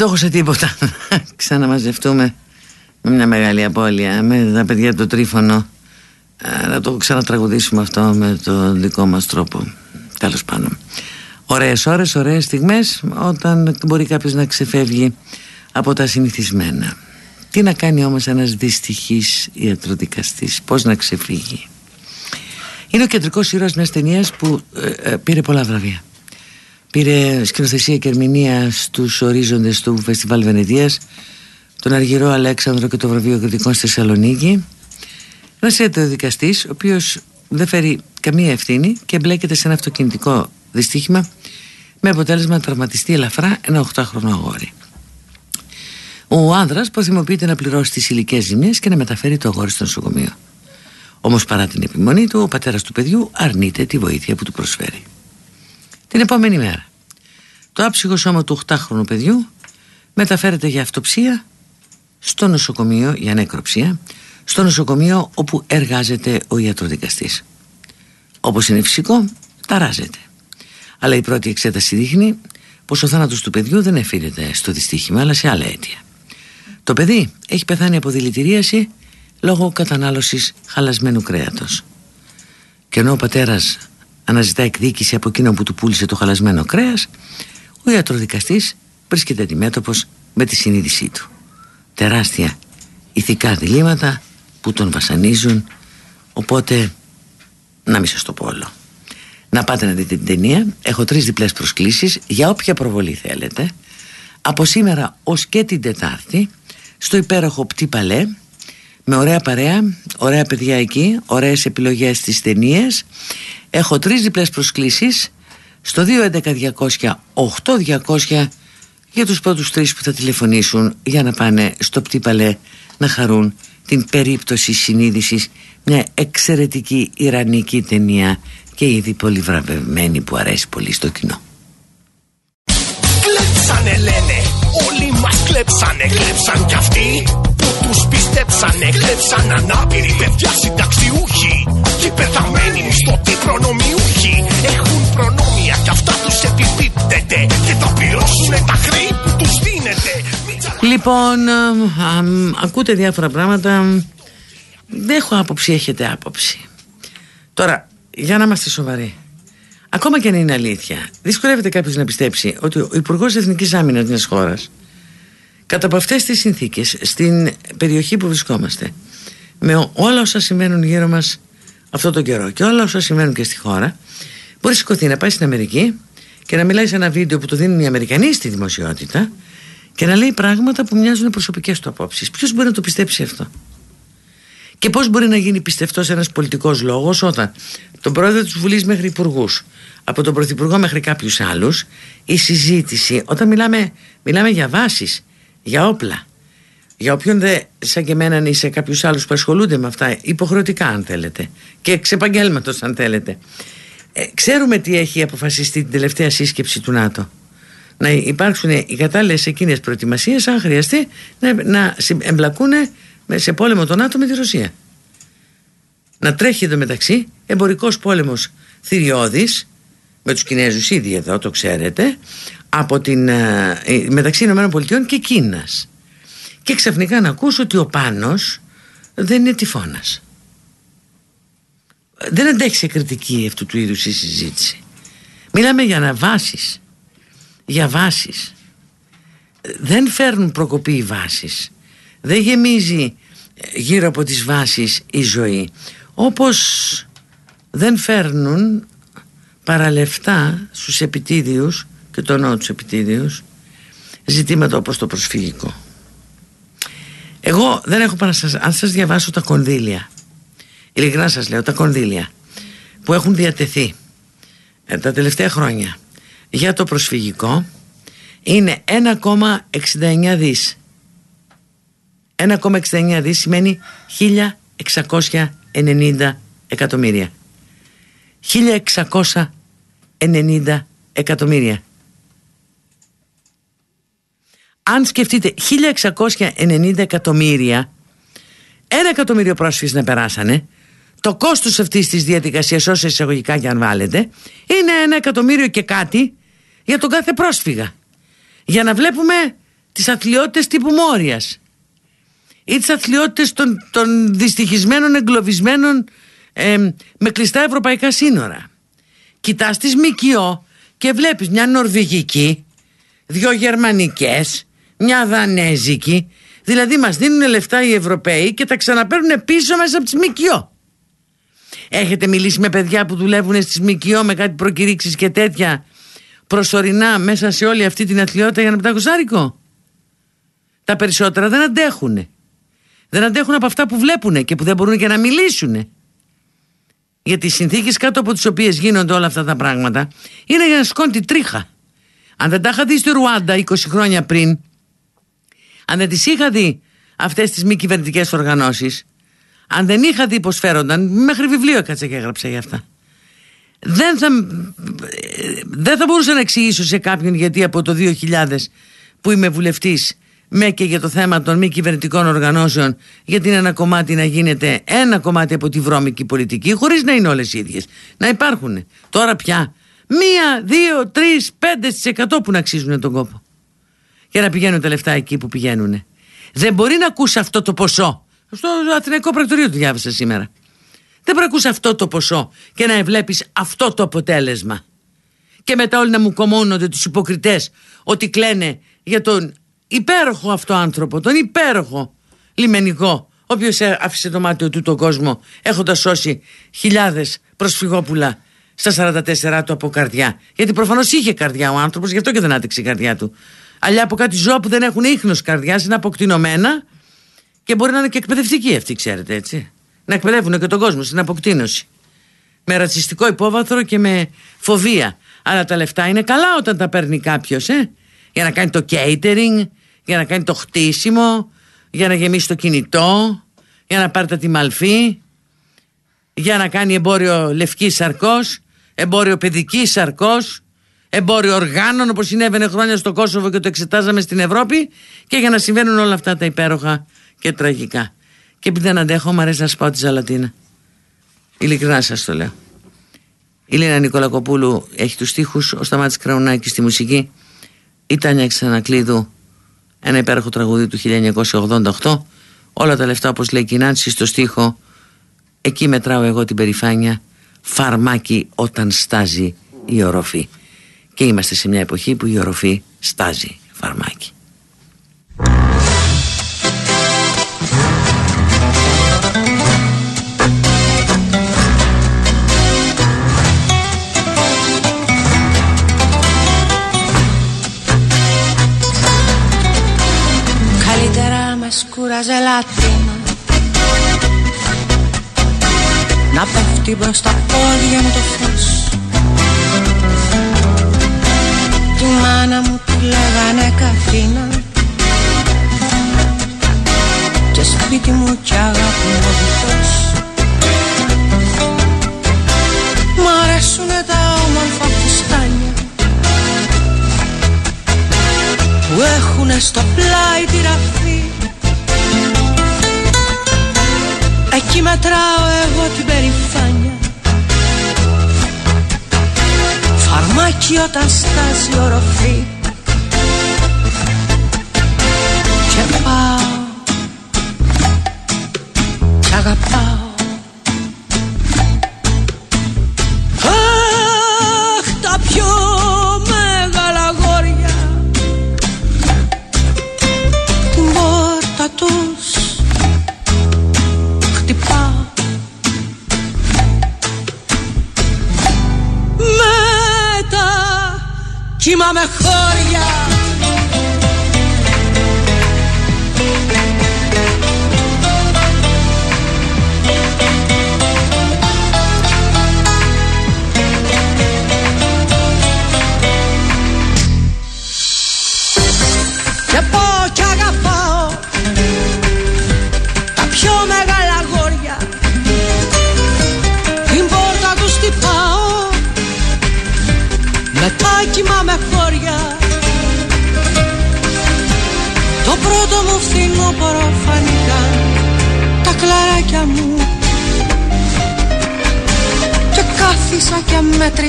το έχω σε τίποτα. [LAUGHS] Ξαναμαζευτούμε με μια μεγάλη απώλεια με τα παιδιά το τρίφωνο να το ξανατραγουδήσουμε αυτό με το δικό μας τρόπο. Τέλος πάντων. Ωραίες ώρες, ωραίες στιγμές όταν μπορεί κάποιος να ξεφεύγει από τα συνηθισμένα. Τι να κάνει όμως ένας δυστυχής ιατροδικαστής; Πώς να ξεφύγει; Είναι ο κεντρικός ήρωας μιας ταινίας που ε, ε, πήρε πολλά βραβεία πήρε σκηνοθεσία και ερμηνεία στους ορίζοντες του Φεστιβάλ Βενετίας τον Αργυρό Αλέξανδρο και το βραβείο κριτικών στη Θεσσαλονίκη ένας δικαστή, ο οποίος δεν φέρει καμία ευθύνη και εμπλέκεται σε ένα αυτοκινητικό δυστύχημα με αποτέλεσμα να τραυματιστεί ελαφρά ένα 8χρονο αγόρι. Ο άνδρας προθυμοποιείται να πληρώσει τις υλικές ζημίες και να μεταφέρει το αγόρι στο νοσοκομείο. Όμως παρά την επιμονή του, ο πατέρας του παιδιού αρνείται τη βοήθεια που του προσφέρει. Την επόμενη μέρα, το άψυχο σώμα του 8χρονου παιδιού μεταφέρεται για αυτοψία στο νοσοκομείο για νεκροψία στο νοσοκομείο όπου εργάζεται ο ιατροδικαστής. Όπως είναι φυσικό, ταράζεται. Αλλά η πρώτη εξέταση δείχνει πως ο θάνατος του παιδιού δεν εφήρεται στο δυστύχημα αλλά σε άλλα αίτια. Το παιδί έχει πεθάνει από δηλητηρίαση λόγω κατανάλωσης χαλασμένου κρέατος. Και ενώ ο πατέρας αναζητά εκδίκηση από εκείνον που του πούλησε το χαλασμένο κρέας, ο ιατροδικαστής βρίσκεται αντιμέτωπος με τη συνείδησή του. Τεράστια ηθικά διλήμματα που τον βασανίζουν οπότε να μην σας το πω όλο. Να πάτε να δείτε την ταινία. Έχω τρεις διπλές προσκλήσεις για όποια προβολή θέλετε. Από σήμερα ως και την Τετάρτη στο υπέροχο Πτή Παλέ με ωραία παρέα, ωραία παιδιά εκεί, ωραίες επιλογές στις ταινίες. Έχω τρεις διπλές προσκλήσεις. Στο 211-200-8200 για τους πρώτους τρεις που θα τηλεφωνήσουν για να πάνε στο Πτή Παλέ να χαρούν την περίπτωση συνείδησης. Μια εξαιρετική ιρανική ταινία και ήδη πολύ βραβευμένη που αρέσει πολύ στο κοινό. Κλέψανε λένε, όλοι μας κλέψανε, κλέψαν κι αυτοί. που τους πιστέψανε, κλέψαν ανάπηροι παιδιά συνταξιούχοι και πεθαμένοι μισθωτοί προνομιούχοι έχουν προνόμια κι αυτά τους επιπίπτεται και τα πληρώσουνε τα χρή που τους δίνεται Λοιπόν, α, α, ακούτε διάφορα πράγματα. Δεν έχω άποψη, έχετε άποψη. Τώρα, για να είμαστε σοβαροί. Ακόμα και αν είναι αλήθεια, δυσκολεύεται κάποιος να πιστέψει ότι ο Υπουργός Εθνικής Άμυνας μιας χώρας, κατά από αυτές τις συνθήκες, στην περιοχή που βρισκόμαστε, με όλα όσα συμβαίνουν γύρω μας αυτό τον καιρό και όλα όσα συμβαίνουν και στη χώρα, μπορεί να σηκωθεί να πάει στην Αμερική και να μιλάει σε ένα βίντεο που το δίνουν οι Αμερικανοί στη δημοσιότητα και να λέει πράγματα που μοιάζουν προσωπικές του απόψεις. Ποιος μπορεί να το πιστέψει αυτό; Και πώς μπορεί να γίνει πιστευτός ένας πολιτικός λόγος όταν τον πρόεδρο της Βουλής μέχρι υπουργούς, από τον πρωθυπουργό μέχρι κάποιους άλλους, η συζήτηση, όταν μιλάμε, μιλάμε για βάσεις, για όπλα, για όποιον δεν σαν και εμένα ή σε κάποιους άλλους που ασχολούνται με αυτά, υποχρεωτικά αν θέλετε, και εξ επαγγέλματο αν θέλετε. Ε, ξέρουμε τι έχει αποφασιστεί την τελευταία σύσκεψη του ΝΑΤΟ να υπάρξουν οι κατάλληλες εκείνες προετοιμασίες, αν χρειαστεί, να, να εμπλακούν σε πόλεμο τον ΝΑΤΟ με τη Ρωσία. Να τρέχει εδώ μεταξύ εμπορικός πόλεμος θηριώδης με τους Κινέζους ήδη εδώ, το ξέρετε, από την, ε, μεταξύ ΗΠΑ και Κίνας. Και ξαφνικά να ακούσω ότι ο Πάνος δεν είναι τυφώνας. Δεν αντέχει σε κριτική αυτού του είδους η συζήτηση. Μιλάμε για αναβάσεις για βάσεις δεν φέρνουν προκοπή οι βάσεις δεν γεμίζει γύρω από τις βάσεις η ζωή όπως δεν φέρνουν παραλεφτά στους επιτίδιους και τον νόο τους επιτίδιους ζητήματα όπως το προσφυγικό. Εγώ δεν έχω παρά σας, αν σας διαβάσω τα κονδύλια ειλικρινά σας λέω τα κονδύλια που έχουν διατεθεί ε, τα τελευταία χρόνια για το προσφυγικό είναι 1,69 δις. 1,69 δις σημαίνει 1690 εκατομμύρια. 1690 εκατομμύρια αν σκεφτείτε 1690 εκατομμύρια ένα εκατομμύριο πρόσφυγες να περάσανε το κόστος αυτής της διαδικασίας όσα εισαγωγικά και αν βάλετε είναι ένα εκατομμύριο και κάτι για τον κάθε πρόσφυγα. Για να βλέπουμε τις αθλειότητες τύπου Μόριας ή τις αθλειότητες των, των δυστυχισμένων εγκλωβισμένων με κλειστά ευρωπαϊκά σύνορα. Κοιτάς τις ΜΚΟ και βλέπεις μια νορβηγική δυο γερμανικές μια δανέζικη δηλαδή μας δίνουν λεφτά οι Ευρωπαίοι και τα ξαναπαίρνουν πίσω μέσα από τις ΜΚΟ Έχετε μιλήσει με παιδιά που δουλεύουν στις ΜΚΟ με κάτι προκηρύξεις και τέτοια προσωρινά μέσα σε όλη αυτή την αθλειότητα για να πετάχουν σάρικο; Τα περισσότερα δεν αντέχουν. Δεν αντέχουν από αυτά που βλέπουν και που δεν μπορούν και να μιλήσουν. Γιατί οι συνθήκες κάτω από τις οποίες γίνονται όλα αυτά τα πράγματα είναι για να σκόνει τη τρίχα. Αν δεν τα είχα δει στη Ρουάντα 20 χρόνια πριν, αν δεν τις είχα δει αυτές τις μη κυβερνητικές οργανώσεις, αν δεν είχα δει πως φέρονταν, μέχρι βιβλίο έκατσα και έγραψα για αυτά. Δεν θα, δεν θα μπορούσα να εξηγήσω σε κάποιον γιατί από το 2000 που είμαι βουλευτής με και για το θέμα των μη κυβερνητικών οργανώσεων γιατί είναι ένα κομμάτι να γίνεται ένα κομμάτι από τη βρώμικη πολιτική χωρίς να είναι όλες οι ίδιες. Να υπάρχουν. Τώρα πια μία, δύο, τρεις, πέντε στις εκατό που να αξίζουν τον κόπο. Για να πηγαίνουν τα λεφτά εκεί που πηγαίνουν. Δεν μπορεί να ακούσει αυτό το ποσό στο Αθηναϊκό Πρακτορείο το διάβασα σήμερα. Δεν πρέπει να αυτό το ποσό και να βλέπει αυτό το αποτέλεσμα. Και μετά όλοι να μου κομμώνονται τους υποκριτές ότι κλαίνε για τον υπέροχο αυτό άνθρωπο, τον υπέροχο λιμενικό, ο οποίος άφησε το μάτι του τον κόσμο έχοντας σώσει χιλιάδες προσφυγόπουλα στα 44 του από καρδιά. Γιατί προφανώς είχε καρδιά ο άνθρωπος, γι' αυτό και δεν άτυξε η καρδιά του. Αλλιά από κάτι ζώα που δεν έχουν ίχνος καρδιάς, είναι αποκτηνωμένα και μπορεί να είναι και εκπαιδευτικοί αυτοί, ξέρετε έτσι. Να εκπαιδεύουν και τον κόσμο στην αποκτήνωση. Με ρατσιστικό υπόβαθρο και με φοβία. Αλλά τα λεφτά είναι καλά όταν τα παίρνει κάποιος, ε. Για να κάνει το catering, για να κάνει το χτίσιμο, για να γεμίσει το κινητό, για να πάρει τα τη μαλφή, για να κάνει εμπόριο λευκής σαρκός, εμπόριο παιδικής σαρκός, εμπόριο οργάνων όπως συνέβαινε χρόνια στο Κόσοβο και το εξετάζαμε στην Ευρώπη και για να συμβαίνουν όλα αυτά τα υπέροχα και τραγικά. Και επειδή δεν αντέχω, μου αρέσει να σπάω τη ζαλατίνα. Ειλικρινά σας το λέω. Η Λίνα Νικολακοπούλου έχει τους στίχους, ο Σταμάτης Κραουνάκη στη μουσική, η Τάνια Ξανακλείδου, ένα υπέροχο τραγούδι του 1988. Όλα τα λεφτά, όπως λέει η Κινάνση, στο στίχο, εκεί μετράω εγώ την περηφάνεια, φαρμάκι όταν στάζει η οροφή. Και είμαστε σε μια εποχή που η οροφή στάζει φαρμάκι. σκούραζε λατίνα Να πέφτει μπρος στα πόδια μου το φως Τη μάνα μου τη λέγανε Καθήνα Και σπίτι μου κι αγάπη μου δίχως Μ' αρέσουνε τα όμορφα φουστάνια Που έχουνε στο πλάι τη ραφή. Εκεί μετράω εγώ την περηφάνεια Φαρμάκι όταν στάζει οροφή. Και πάω. Κι αγαπάω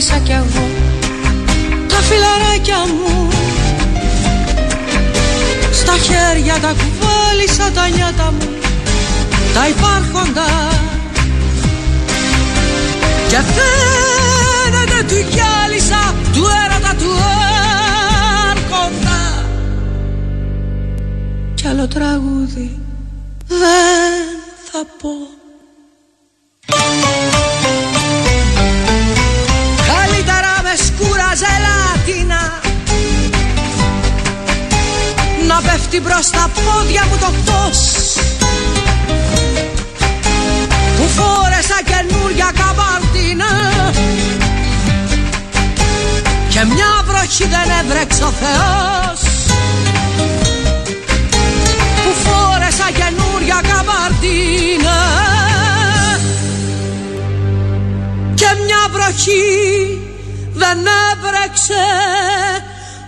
και μέτρησα κι εγώ Τα φιλαράκια μου. Στα χέρια τα κουβάλισα τα νιάτα μου Τα υπάρχοντα. Και φαίνεται του γυάλισα Του έρωτα του άρχοντα. Κι άλλο τραγούδι δεν θα πω μπρος στα πόδια μου το φως. Που φόρεσα καινούρια καμπάρτινα Και μια βροχή δεν έβρεξε ο Θεός. Που φόρεσα καινούρια καμπάρτινα Και μια βροχή δεν έβρεξε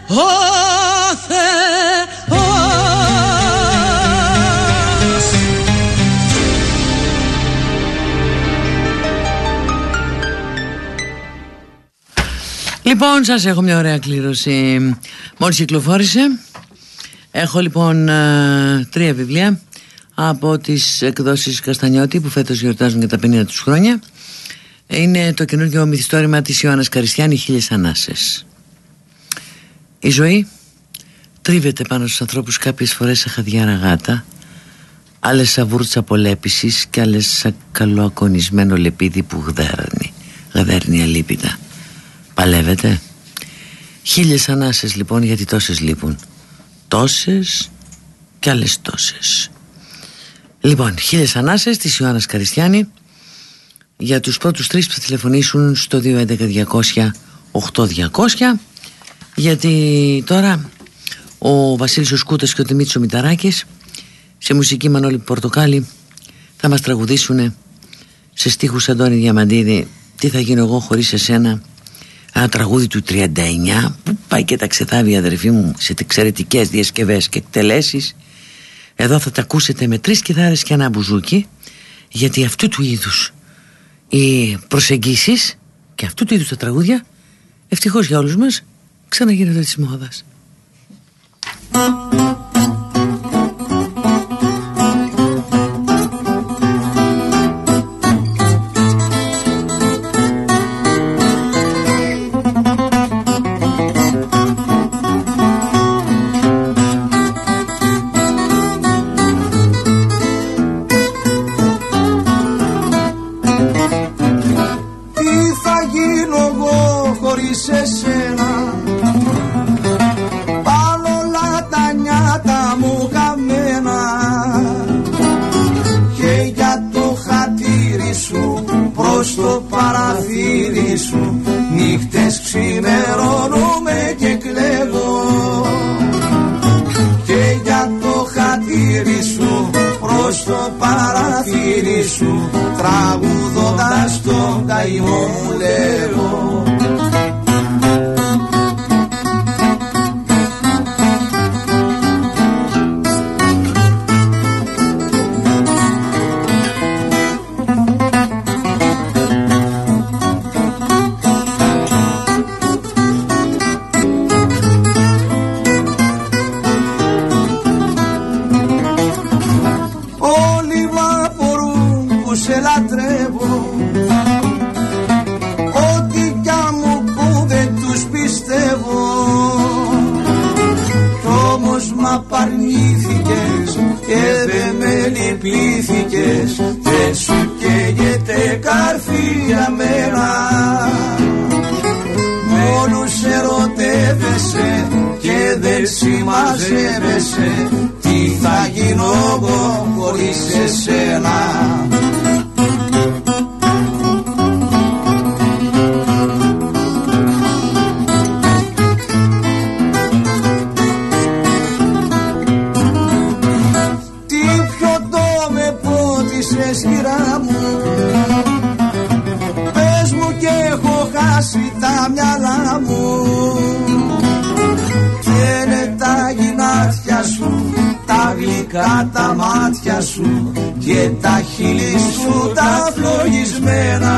ο Θεός Λοιπόν, σας έχω μια ωραία κλήρωση. Μόλις κυκλοφόρησε. Έχω λοιπόν ε, τρία βιβλία από τις εκδόσεις Καστανιώτη που φέτος γιορτάζουν για τα 50 τους χρόνια. Είναι το καινούργιο μυθιστόρημα της Ιωάννας Καριστιάνη «Χίλιες Ανάσες». Η ζωή τρίβεται πάνω στους ανθρώπους κάποιες φορές σαν χαδιά ραγάτα, άλλες σαν βούρτσα πολέπισης και άλλες σαν καλοακονισμένο λεπίδι που γδέρνει, γδέρνει αλίπητα. Παλεύετε; Χίλιες ανάσες λοιπόν γιατί τόσες λείπουν. Τόσες και άλλες τόσες. Λοιπόν, χίλιες ανάσες της Ιωάννας Καριστιάνη για τους πρώτους τρεις που θα τηλεφωνήσουν στο 211-200-8200 γιατί τώρα ο Βασίλης ο Σκούτας και ο Δημήτρης ο Μηταράκης σε μουσική Μανώλη Πορτοκάλι θα μας τραγουδήσουν σε στίχους Αντώνη Διαμαντίδη τι θα γίνω εγώ χωρίς εσένα ένα τραγούδι του 39 που πάει και τα ξεθάβει αδερφή μου σε εξαιρετικές διασκευές και εκτελέσεις. Εδώ θα τα ακούσετε με τρεις κιθάρες και ένα μπουζούκι γιατί αυτού του είδους οι προσεγγίσεις και αυτού του είδους τα τραγούδια ευτυχώς για όλους μας ξαναγίνονται της μόδας τον καημό μου λέγω δεν συμμαζεύεσαι Τι θα γίνω εγώ χωρίς εσένα μου Και είναι τα γυνάτια σου Τα τα γλυκά τα μάτια σου και τα χείλη σου τα φλογισμένα.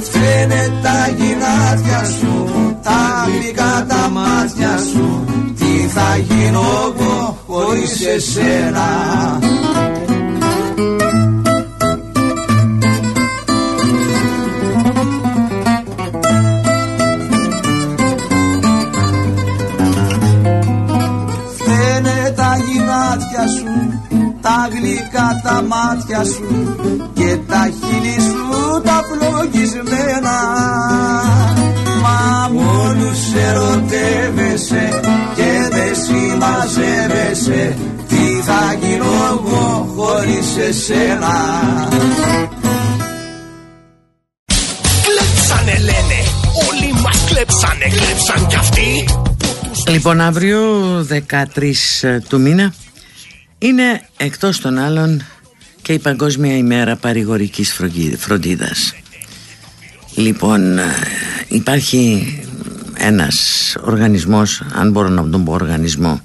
Φταίνε τα γυνάτια σου, τα γλυκά τα μάτια σου. Τι θα γίνω εγώ χωρίς εσένα; Μάτια σου και τα χείλη σου τα πλογισμένα Μα μόνος ερωτεύεσαι και δεν συμμαζεύεσαι. Τι θα γίνω εγώ χωρίς εσένα; Κλέψανε λένε, όλοι μας κλέψανε, κλέψαν κι αυτοί Λοιπόν αύριο 13 του μήνα είναι εκτός των άλλων και η Παγκόσμια ημέρα παρηγορικής φροντίδας. Λοιπόν, ε, υπάρχει ένας οργανισμός, αν μπορώ να τον πω οργανισμό,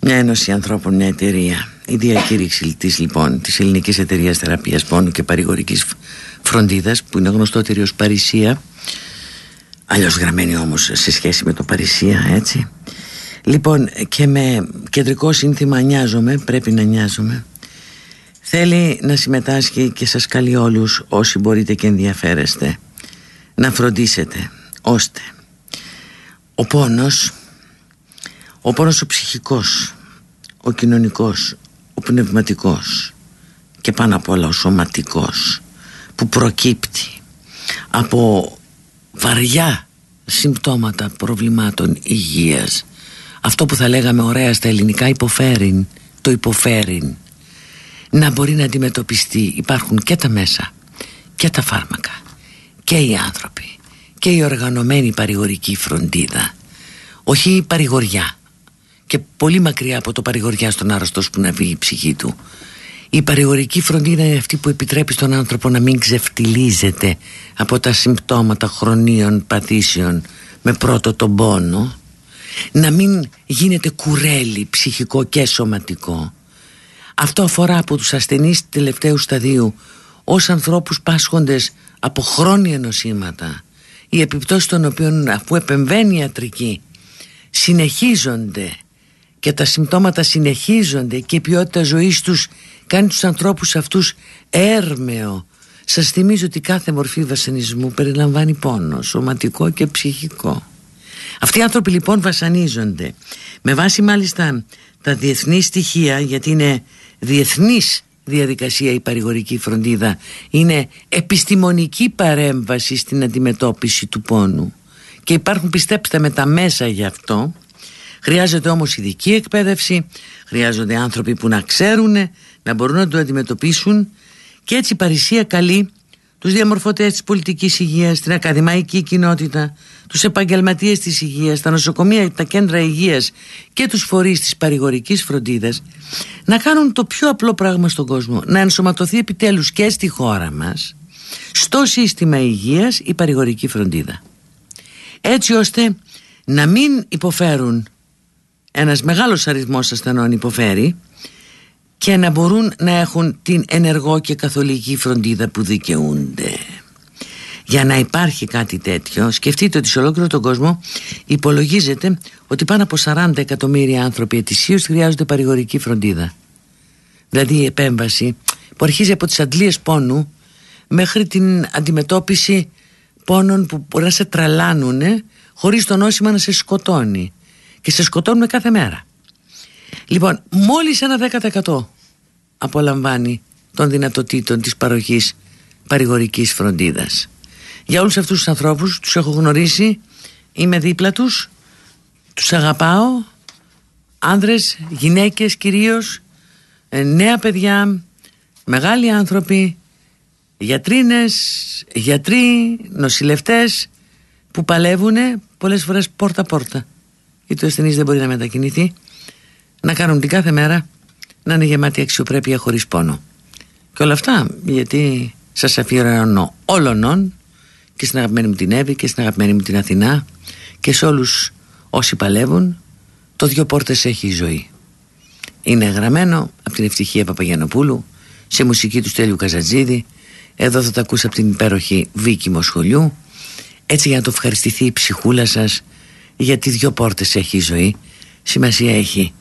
μια ένωση ανθρώπων, μια εταιρεία. Η διακήρυξη της λοιπόν της Ελληνικής Εταιρείας Θεραπείας Πόνου και Παρηγορικής Φροντίδας που είναι γνωστότερη ως Παρισία αλλιώς γραμμένη όμως σε σχέση με το Παρισία έτσι Λοιπόν και με κεντρικό σύνθημα νοιάζομαι, πρέπει να νοιάζομαι Θέλει να συμμετάσχει και σας καλεί όλους όσοι μπορείτε και ενδιαφέρεστε. Να φροντίσετε ώστε. Ο πόνος Ο πόνος ο ψυχικός Ο κοινωνικός Ο πνευματικός Και πάνω απ' όλα ο σωματικός Που προκύπτει Από βαριά συμπτώματα προβλημάτων υγείας. Αυτό που θα λέγαμε ωραία στα ελληνικά υποφέρειν το υποφέρειν να μπορεί να αντιμετωπιστεί. Υπάρχουν και τα μέσα και τα φάρμακα και οι άνθρωποι και η οργανωμένη παρηγορική φροντίδα. Όχι η παρηγοριά. Και πολύ μακριά από το παρηγοριά στον άρρωστο που να βγει η ψυχή του. Η παρηγορική φροντίδα είναι αυτή που επιτρέπει στον άνθρωπο να μην ξεφτιλίζεται από τα συμπτώματα χρονίων παθήσεων με πρώτο τον πόνο να μην γίνεται κουρέλι ψυχικό και σωματικό αυτό αφορά από τους ασθενείς τελευταίου σταδίου. Ως ανθρώπους πάσχοντες από χρόνια νοσήματα οι επιπτώσεις των οποίων αφού επεμβαίνει η ιατρική συνεχίζονται και τα συμπτώματα συνεχίζονται και η ποιότητα ζωής τους κάνει τους ανθρώπους αυτούς έρμεο. Σας θυμίζω ότι κάθε μορφή βασανισμού περιλαμβάνει πόνο σωματικό και ψυχικό. Αυτοί οι άνθρωποι λοιπόν βασανίζονται. Με βάση μάλιστα τα διεθνή στοιχεία γιατί είναι διεθνής διαδικασία η παρηγορική φροντίδα είναι επιστημονική παρέμβαση στην αντιμετώπιση του πόνου. Και υπάρχουν πιστέψτε με τα μέσα γι' αυτό. Χρειάζεται όμως ειδική εκπαίδευση χρειάζονται άνθρωποι που να ξέρουν να μπορούν να το αντιμετωπίσουν. Και έτσι η Παρισία καλεί τους διαμορφωτές της πολιτικής υγείας, την ακαδημαϊκή κοινότητα, τους επαγγελματίες της υγείας, τα νοσοκομεία, τα κέντρα υγείας και τους φορείς της παρηγορικής φροντίδας να κάνουν το πιο απλό πράγμα στον κόσμο, να ενσωματωθεί επιτέλους και στη χώρα μας στο σύστημα υγείας η παρηγορική φροντίδα. Έτσι ώστε να μην υποφέρουν ένας μεγάλος αριθμός ασθενών υποφέρει και να μπορούν να έχουν την ενεργό και καθολική φροντίδα που δικαιούνται. Για να υπάρχει κάτι τέτοιο, σκεφτείτε ότι σε ολόκληρο τον κόσμο υπολογίζεται ότι πάνω από 40 εκατομμύρια άνθρωποι ετησίως χρειάζονται παρηγορική φροντίδα. Δηλαδή η επέμβαση που αρχίζει από τις αντλίες πόνου μέχρι την αντιμετώπιση πόνων που μπορεί να σε τραλάνουν χωρίς το νόσημα να σε σκοτώνει. Και σε σκοτώνουν κάθε μέρα. Λοιπόν, μόλις ένα 10% απολαμβάνει των δυνατοτήτων της παροχής παρηγορικής φροντίδας. Για όλους αυτούς τους ανθρώπους τους έχω γνωρίσει, είμαι δίπλα τους, τους αγαπάω, άνδρες, γυναίκες κυρίως, ε, νέα παιδιά, μεγάλοι άνθρωποι, γιατρίνες, γιατροί, νοσηλευτές που παλεύουν πολλές φορές πόρτα-πόρτα. Γιατί ο ασθενής δεν μπορεί να μετακινηθεί να κάνουν την κάθε μέρα να είναι γεμάτη αξιοπρέπεια χωρίς πόνο. Και όλα αυτά γιατί σας αφιερώνω όλων και στην αγαπημένη μου την Εύη και στην αγαπημένη μου την Αθηνά και σε όλους όσοι παλεύουν το δυο πόρτες έχει η ζωή. είναι γραμμένο από την ευτυχία Παπαγιανοπούλου σε μουσική του Στέλιου Καζατζίδη εδώ θα τα ακούσει από την υπέροχη Βίκη Μοσχολιού έτσι για να το ευχαριστηθεί η ψυχούλα σας γιατί δυο πόρτες έχει η ζωή σημασία έχει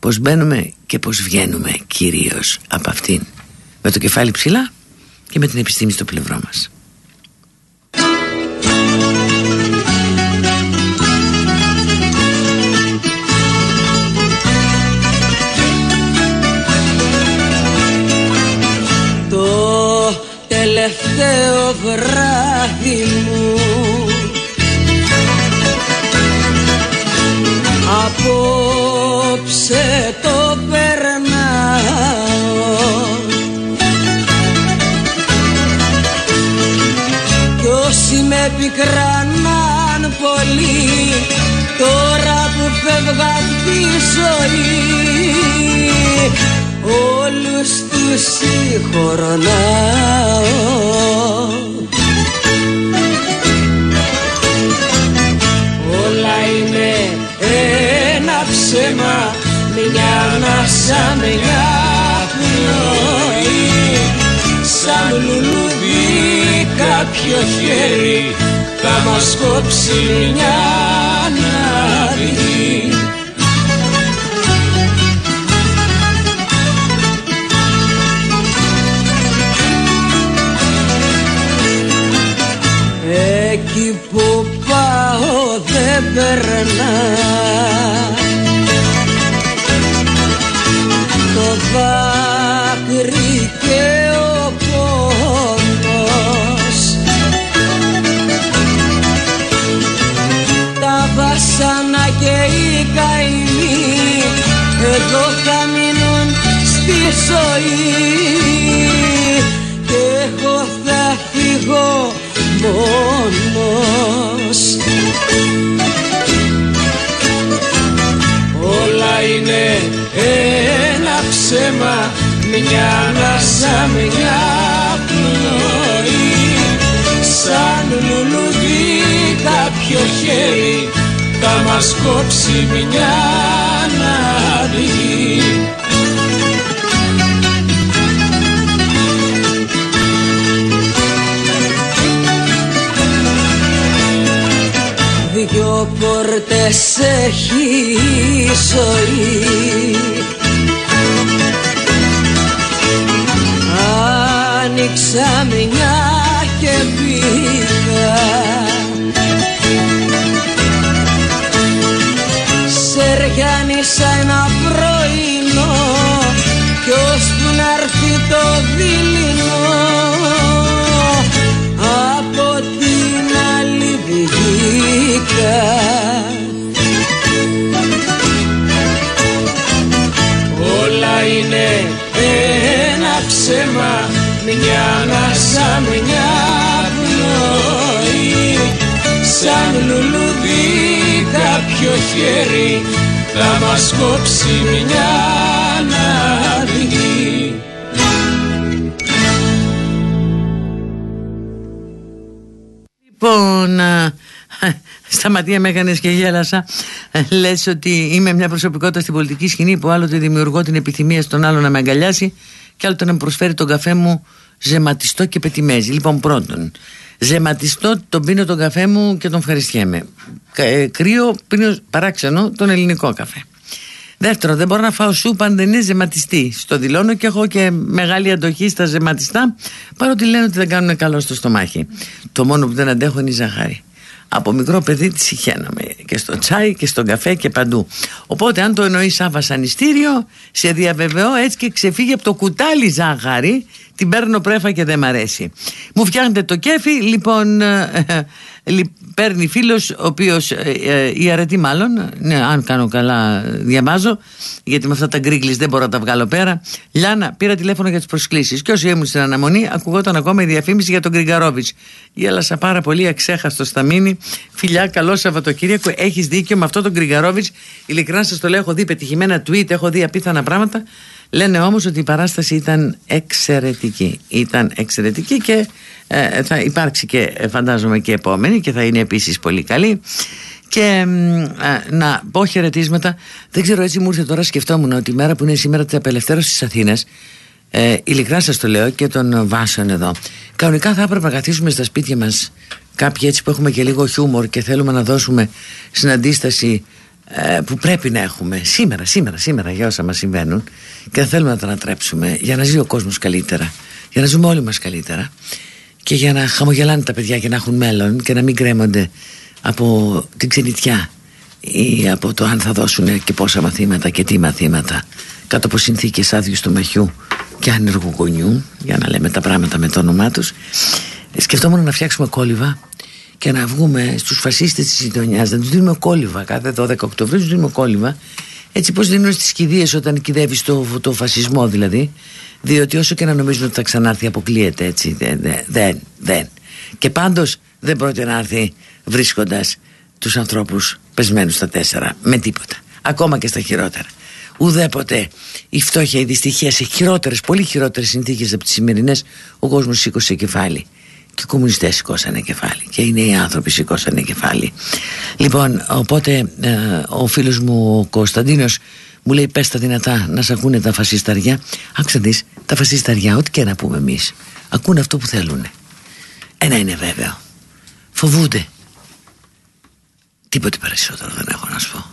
πως μπαίνουμε και πως βγαίνουμε κυρίως από αυτήν. Με το κεφάλι ψηλά και με την επιστήμη στο πλευρό μας. Τελευταίο βράδυ μου Απόψε το περνάω. Κι όσοι με πικρανάν πολύ Τώρα που φεύγα τη ζωή όλους τους συγχωρνάω ψέμα μια ανάσα, μια πνοή σαν λουλούδι κάποιο χέρι θα μας κόψει μια ανάδυ Εκεί που πάω δεν περνά δάκρυ και ο πόνος. Τα βάσανα και οι καημοί Εδώ θα μείνουν στη ζωή ψέμα μια ανάσα, μια πνοή Σαν λουλούδι κάποιο χέρι θα μας κόψει μια ανάδυ δυο πόρτες έχει η ζωή Άνοιξα μια και πήγα. Σεριάνισα ένα πρωινό κι ώσπου να έρθει το δειλινό. Από την άλλη βγήκα. Όλα είναι ένα ψέμα. μια ανάσα, μια πνοή σαν λουλούδι κάποιο χέρι θα μας κόψει μια ανάδυ Λοιπόν, α, σταματία με έκανες και γέλασα. Ε, Λες ότι είμαι μια προσωπικότητα στην πολιτική σκηνή που άλλοτε δημιουργώ την επιθυμία στον άλλο να με αγκαλιάσει και άλλοτε να μου προσφέρει τον καφέ μου ζεματιστό και πετιμέζι. Λοιπόν, πρώτον, ζεματιστό τον πίνω τον καφέ μου και τον ευχαριστιέμαι. Κα- ε, κρύο πίνω παράξενο τον ελληνικό καφέ. Δεύτερον, δεν μπορώ να φάω σούπα αν δεν είναι ζεματιστή. Στο δηλώνω και έχω και μεγάλη αντοχή στα ζεματιστά, παρότι λένε ότι δεν κάνουν καλό στο στομάχι. Το μόνο που δεν αντέχω είναι η ζάχαρη. Από μικρό παιδί τη συχαίναμε και στο τσάι και στον καφέ και παντού. Οπότε, αν το εννοεί σαν βασανιστήριο, σε διαβεβαιώ έτσι και ξεφύγει από το κουτάλι ζάχαρη. Την παίρνω πρέφα και δεν μ' αρέσει. Μου φτιάχνετε το κέφι, λοιπόν. ε, ε, λι- παίρνει φίλος ο οποίος ε, ε, η αρετή μάλλον ναι, αν κάνω καλά ε, διαβάζω γιατί με αυτά τα γκρίγκλις δεν μπορώ να τα βγάλω πέρα. Λιάνα πήρα τηλέφωνο για τις προσκλήσεις. Και όσοι ήμουν στην αναμονή ακουγόταν ακόμα η διαφήμιση για τον Γκριγκαρόβιτς. Γέλασα πάρα πολύ αξέχαστος στα μήνυ φιλιά καλό Σαββατοκύριακο έχεις δίκιο με αυτό τον Γκριγκαρόβιτς. Ειλικρινά σας το λέω έχω δει πετυχημένα tweet έχω δει απίθανα πράγματα Λένε όμως ότι η παράσταση ήταν εξαιρετική. Ήταν εξαιρετική και ε, θα υπάρξει και ε, φαντάζομαι και επόμενη και θα είναι επίσης πολύ καλή. και να πω χαιρετίσματα. Δεν ξέρω, έτσι μου ήρθε τώρα. Σκεφτόμουν ότι η μέρα που είναι σήμερα της απελευθέρωσης της Αθήνας, ε, ειλικρινά σας το λέω και των βάσεων εδώ. Κανονικά θα έπρεπε να καθίσουμε στα σπίτια μας κάποιοι έτσι που έχουμε και λίγο χιούμορ και θέλουμε να δώσουμε συναντίσταση ε, που πρέπει να έχουμε σήμερα, σήμερα, σήμερα για όσα μας συμβαίνουν και θέλουμε να τα ανατρέψουμε για να ζει ο κόσμος καλύτερα, για να ζούμε όλοι μας καλύτερα και για να χαμογελάνε τα παιδιά και να έχουν μέλλον και να μην κρέμονται από την ξενιτιά ή από το αν θα δώσουν και πόσα μαθήματα και τι μαθήματα κάτω από συνθήκες άδειου του μαχιού και άνεργου γονιού για να λέμε τα πράγματα με το όνομά τους. Σκεφτόμουν να φτιάξουμε κόλληβα και να βγούμε στους φασίστες της γειτονιάς να τους δίνουμε κόλληβα κάθε 12 Οκτωβρίου τους δίνουμε κόλληβα έτσι πως δίνουν στις κηδείες όταν κυδεύει το, το φασισμό δηλαδή. Διότι όσο και να νομίζουν ότι θα ξανάρθει αποκλείεται έτσι. Δεν, δεν, δεν. και πάντως δεν πρόκειται να έρθει βρίσκοντας τους ανθρώπους πεσμένους στα τέσσερα. Με τίποτα. Ακόμα και στα χειρότερα. Ουδέποτε η φτώχεια, η δυστυχία σε χειρότερες, πολύ χειρότερες συνθήκες από τις σημερινές ο κόσμος σήκωσε κεφάλι και οι κομμουνιστές σηκώσανε κεφάλι και οι νέοι άνθρωποι σηκώσανε κεφάλι. Λοιπόν οπότε ε, ο φίλος μου ο Κωνσταντίνος μου λέει πες τα δυνατά να σε ακούνε τα φασισταριά άκουσα δεις τα φασισταριά ό,τι και να πούμε εμείς ακούνε αυτό που θέλουν ένα είναι βέβαιο. Φοβούνται. Τίποτε περισσότερο δεν έχω να σου πω.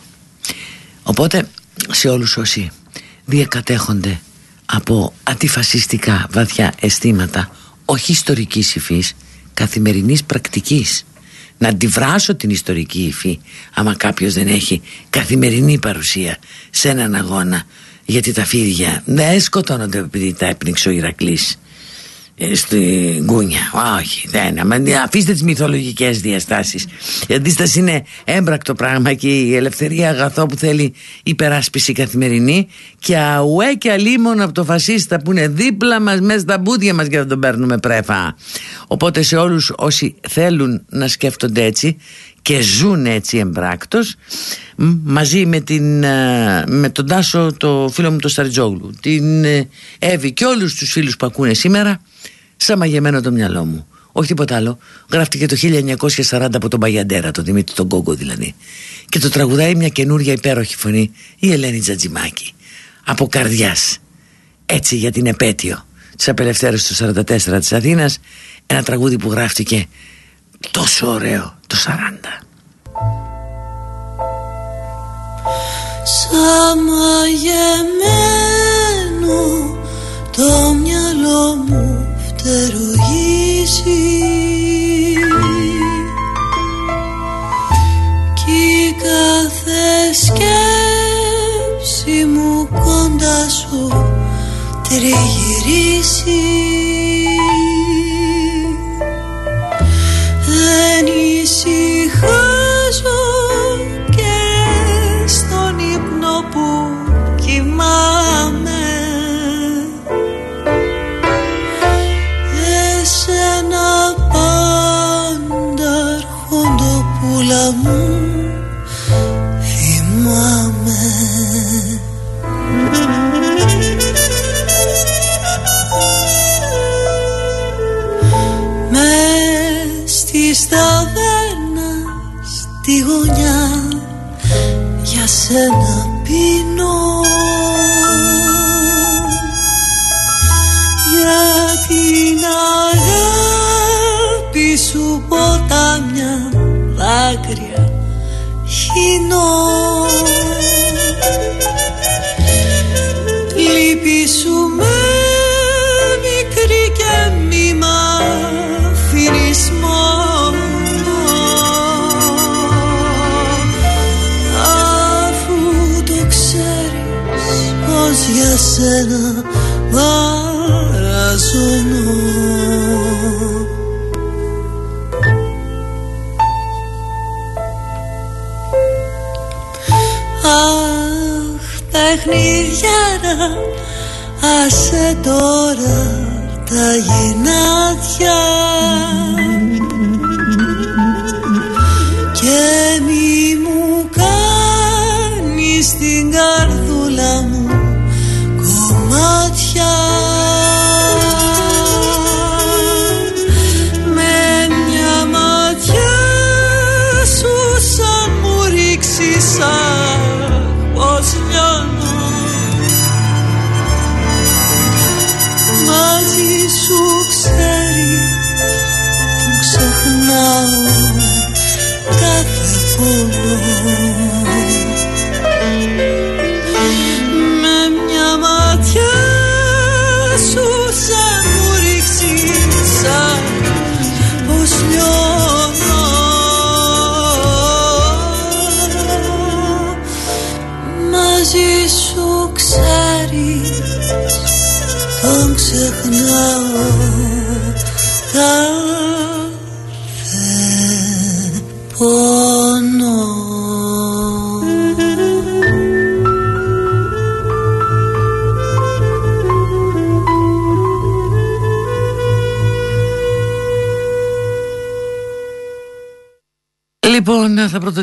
Οπότε σε όλους όσοι διακατέχονται από αντιφασιστικά βαθιά αισθήματα όχι ιστορικής υφής καθημερινής πρακτικής. Να αντιβράσω την ιστορική υφή άμα κάποιος δεν έχει καθημερινή παρουσία σε έναν αγώνα γιατί τα φίδια δεν σκοτώνονται επειδή τα έπνιξε ο Ηρακλής. ε, στην κούνια. Όχι, δεν. Αφήστε τις μυθολογικές διαστάσεις. Η αντίσταση είναι έμπρακτο πράγμα και η ελευθερία αγαθό που θέλει υπεράσπιση καθημερινή. Και αουέ και αλίμον από το φασίστα που είναι δίπλα μας, μέσα στα μπούδια μας και δεν τον παίρνουμε πρέφα. Οπότε σε όλους όσοι θέλουν να σκέφτονται έτσι και ζουν έτσι εμπράκτος μαζί με, την, ε, με τον Τάσο το φίλο μου το Σταριτζόγλου. Την ε, Εύη και όλους τους φίλους που ακούνε σήμερα σαν μαγεμένο το μυαλό μου. Όχι τίποτα άλλο. Γράφτηκε το 1940 από τον Παγιαντέρα τον Δημήτρη τον Κόγκο δηλαδή. Και το τραγουδάει μια καινούρια υπέροχη φωνή η Ελένη Τζατζιμάκη από καρδιάς. Έτσι για την επέτειο της απελευθέρωσης του 44 της Αθήνας ένα τραγούδι που γράφτηκε τόσο ωραίο το 40 Σαν μαγεμένο το μυαλό μου φτερουγίζει Κι κάθε σκέψη μου κοντά σου τριγυρίζει για σένα σένα παραζωνώ Αχ, παιχνιδιάρα, άσε τώρα τα γεννάδια και μη μου κάνεις την καρδούλα μου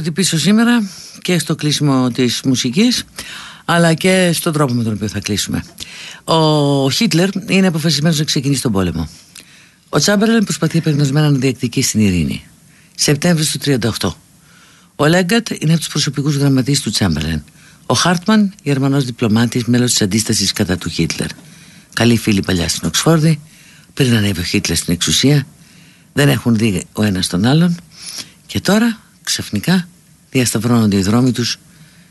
Λοιπόν, θα πρωτοτυπήσω σήμερα και στο κλείσιμο της μουσικής αλλά και στον τρόπο με τον οποίο θα κλείσουμε. Ο Χίτλερ είναι αποφασισμένος να ξεκινήσει τον πόλεμο. Ο Τσάμπερλεν προσπαθεί επεγνωσμένα να διεκδικήσει την ειρήνη. Σεπτέμβριο του 1938. Ο Λέγκατ είναι από τους προσωπικούς γραμματείς του Τσάμπερλεν. Ο Χάρτμαν, Γερμανός διπλωμάτης, μέλος της αντίστασης κατά του Χίτλερ. Καλοί φίλοι παλιά στην Οξφόρδη, πριν ανέβει ο Χίτλερ στην εξουσία, δεν έχουν δει ο ένας τον άλλον και τώρα ξαφνικά διασταυρώνονται οι δρόμοι τους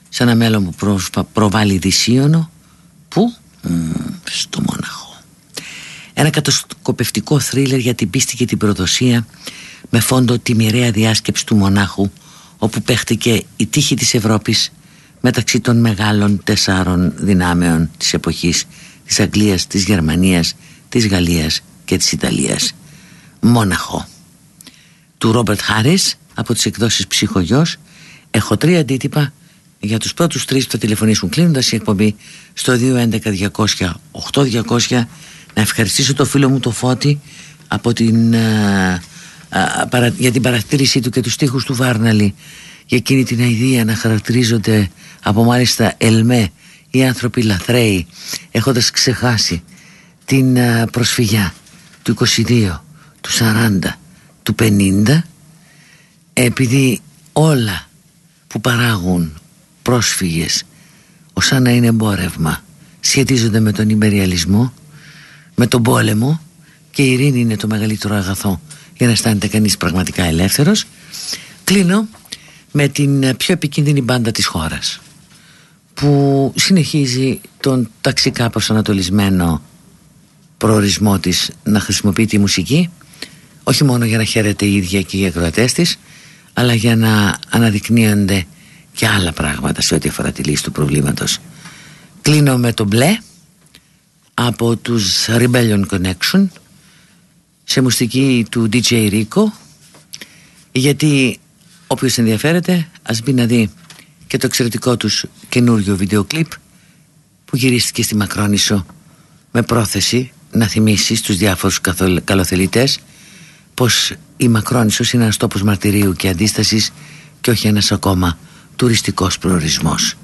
σε ένα μέλλον που προβάλλει δυσίωνο που στο Μόναχο ένα κατασκοπευτικό θρίλερ για την πίστη και την προδοσία με φόντο τη μοιραία διάσκεψη του Μονάχου όπου παίχτηκε η τύχη της Ευρώπης μεταξύ των μεγάλων τεσσάρων δυνάμεων της εποχής της Αγγλίας, της Γερμανίας, της Γαλλίας και της Ιταλίας. Μόναχο. Του Ρόμπερτ Χάρις από τις εκδόσεις Ψυχογιός έχω τρία αντίτυπα. Για τους πρώτους τρεις που θα τηλεφωνήσουν κλείνοντας η εκπομπή στο 211-200-8200 να ευχαριστήσω το φίλο μου το Φώτη από την, α, α, για την παρατήρησή του και τους στίχους του Βάρναλη. Για εκείνη την αηδία να χαρακτηρίζονται από μάλιστα ελμέ οι άνθρωποι λαθρέοι έχοντας ξεχάσει την α, προσφυγιά του 22, του 40, του 50 επειδή όλα που παράγουν πρόσφυγες ως να είναι εμπόρευμα σχετίζονται με τον υπεριαλισμό με τον πόλεμο και η ειρήνη είναι το μεγαλύτερο αγαθό για να αισθάνεται κανείς πραγματικά ελεύθερος. Κλείνω με την πιο επικίνδυνη μπάντα της χώρας που συνεχίζει τον ταξικά προσανατολισμένο προορισμό της να χρησιμοποιεί τη μουσική όχι μόνο για να χαίρεται η ίδια και οι ακροατές της αλλά για να αναδεικνύονται και άλλα πράγματα σε ό,τι αφορά τη λύση του προβλήματος. Κλείνω με το μπλε από τους Rebellion Connection σε μουσική του DJ Rico. Γιατί όποιος ενδιαφέρεται ας μπει να δει και το εξαιρετικό τους καινούριο βίντεο κλιπ που γυρίστηκε στη Μακρόνισο με πρόθεση να θυμίσει στους διάφορους καλοθελητές πως η Μακρόνισσος είναι ένας τόπος μαρτυρίου και αντίστασης και όχι ένας ακόμα τουριστικός προορισμός.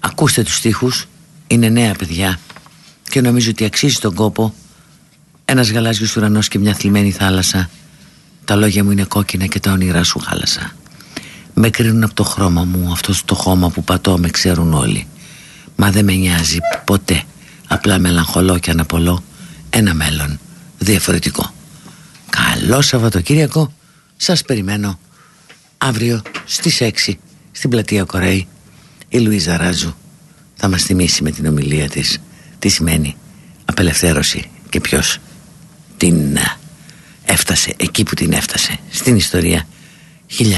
Ακούστε τους στίχους, είναι νέα παιδιά και νομίζω ότι αξίζει τον κόπο ένας γαλάζιος ουρανός και μια θλιμμένη θάλασσα. Τα λόγια μου είναι κόκκινα και τα όνειρά σου χάλασα με κρίνουν από το χρώμα μου αυτός το χώμα που πατώ με ξέρουν όλοι. Μα δεν με νοιάζει ποτέ. Απλά μελαγχολώ και αναπολώ ένα μέλλον διαφορετικό καλό Σαββατοκύριακο. Σας περιμένω αύριο στις 6 στην πλατεία Κορέη. Η Λουίζα Ράζου θα μας θυμίσει με την ομιλία της τι σημαίνει απελευθέρωση και ποιος την ε, έφτασε εκεί που την έφτασε στην ιστορία 1944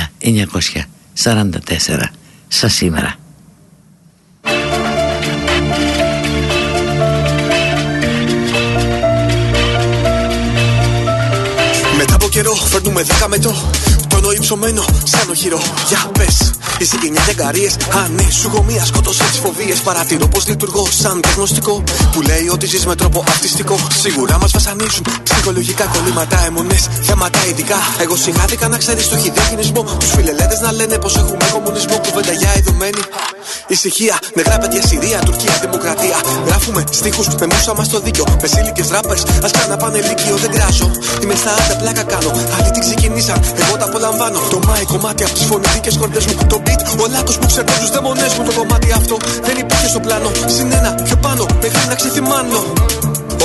σας σήμερα καιρό φέρνουμε δέκα μετό Τόνο υψωμένο σαν οχυρό Για πες η συγκινιά για καρίε. Αν ναι, σου έχω μία σκότωσε τις φοβίες. Παρατηρώ πως λειτουργώ σαν διαγνωστικό. Που λέει ότι ζεις με τρόπο αυτιστικό. Σίγουρα μας βασανίζουν ψυχολογικά κολλήματα, αιμονές, θέματα ειδικά. Εγώ συγχάθηκα να ξέρεις το χειδέχνισμό. Τους φιλελέτες να λένε πως έχουμε κομμουνισμό. Κουβέντα για ειδωμένη. Ησυχία, νεκρά παιδιά Συρία, Τουρκία, Δημοκρατία. Γράφουμε στίχους με μουσα μας το δίκιο. Μεσήλικε ράπερς, ας κάνα πάνε λύκειο, δεν κράζω. Είμαι στα άντα πλάκα κάνω. Άλλοι τι ξεκινήσαν, εγώ τα απολαμβάνω. Το μάι κομμάτι από τις φωνητικές κορδές μου. Το beat, ο λάκκο που ξερνώ του δαιμονές μου. Το κομμάτι αυτό δεν υπήρχε στο πλάνο. Συνένα πιο πάνω, μέχρι να ξεθυμάνω.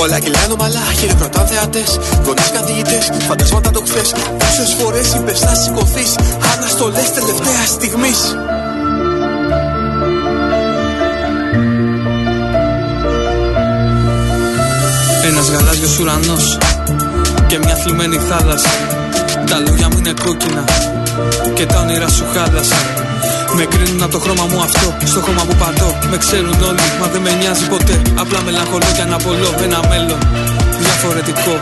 Όλα κυλάνε ομαλά, χειροκροτάν θεατέ. Γονείς καθηγητές, φαντασμάτα το χθε. Πόσε φορές είπες θα σηκωθείς, αναστολές τελευταία στιγμής. Ένας Ένας γαλάζιος ουρανός Και μια θλιμμένη θάλασσα Τα λόγια μου είναι κόκκινα Και τα όνειρα σου χάλασα με κρίνουν από το χρώμα μου αυτό, στο χώμα που πατώ. Με ξέρουν όλοι, μα δεν με νοιάζει ποτέ. Απλά μελαγχολώ και αναπολώ ένα μέλλον διαφορετικό.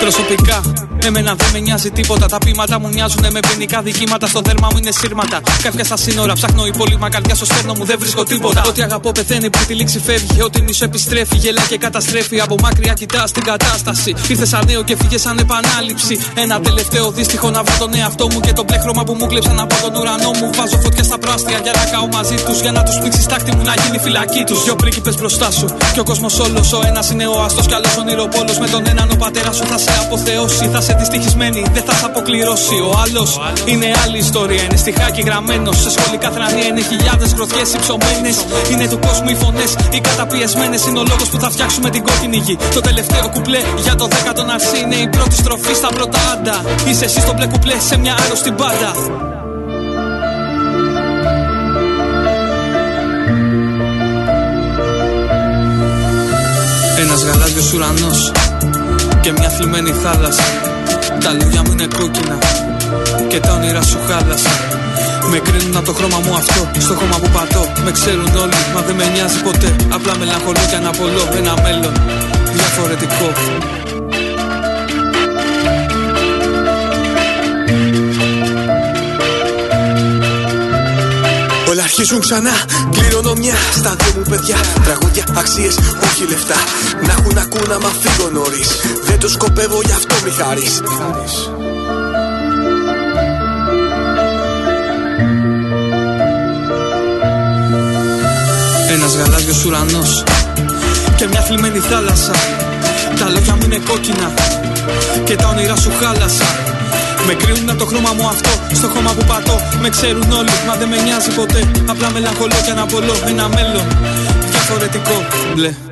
Προσωπικά Εμένα δεν με νοιάζει τίποτα. Τα πείματα μου μοιάζουν με ποινικά δικήματα. Στο δέρμα μου είναι σύρματα. Κάποια στα σύνορα ψάχνω υπόλοιπα καρδιά στο στέρνο μου δεν βρίσκω τίποτα. Ό,τι αγαπώ πεθαίνει που τη λήξη φεύγει. Ό,τι μισό επιστρέφει, γελά και καταστρέφει. Από μακριά κοιτάς την κατάσταση. Ήρθες σαν νέο και φύγες σαν επανάληψη. Ένα τελευταίο δύστιχο να βρω τον εαυτό μου και το μπλε χρώμα που μου κλέψαν από τον ουρανό μου. Βάζω φωτιά στα πράστια για να κάω μαζί τους. Για να τους πήξει τάκτη μου να γίνει φυλακή τους. Δυο πρίγκιπες μπροστά σου. Και ο κόσμος όλος ο ένας είναι ο αστό κι άλλος ονειροπόλο. Με τον έναν ο πατέρας σου θα σε αποθεώσει. Θα σε δυστυχισμένη, δεν θα σε αποκληρώσει. Ο άλλος είναι άλλη ιστορία. Είναι στιχάκι γραμμένος. Σε σχολικά θρανία είναι χιλιάδες γροθιές υψωμένες. Είναι του κόσμου οι φωνές, οι καταπιεσμένες. Είναι ο λόγος που θα φτιάξουμε την κόκκινη γη. Το τελευταίο κουπλέ για το δέκατο αρσί είναι η πρώτη στροφή στα πρώτα άντα. Είσαι εσύ στο μπλε κουπλέ σε μια άρρωστη μπάντα. Ένας γαλάζιος ουρανός και μια θλιμμένη θάλασσα τα λόγια μου είναι κόκκινα και τα όνειρα σου χάλασα. Με κρίνουν από το χρώμα μου αυτό, στο χώμα που πατώ. Με ξέρουν όλοι, μα δεν με νοιάζει ποτέ. Απλά μελαγχολώ και αναπολώ ένα μέλλον διαφορετικό. Όλα αρχίζουν ξανά, κληρονομιά στα δυο μου παιδιά. Τραγούδια, αξίες, όχι λεφτά. Να έχουν ακούνα, μα φύγω νωρίς. Δεν το σκοπεύω, γι' αυτό μη χάρης. Ένας γαλάζιος ουρανός και μια θλιμμένη θάλασσα Τα λόγια μου είναι κόκκινα και τα όνειρά σου χάλασα Με κρίνουν από το χρώμα μου αυτό, στο χώμα που πατώ. Με ξέρουν όλοι, μα δεν με νοιάζει ποτέ. Απλά μελαγχολώ και αναπολώ ένα μέλλον διαφορετικό. Μπλε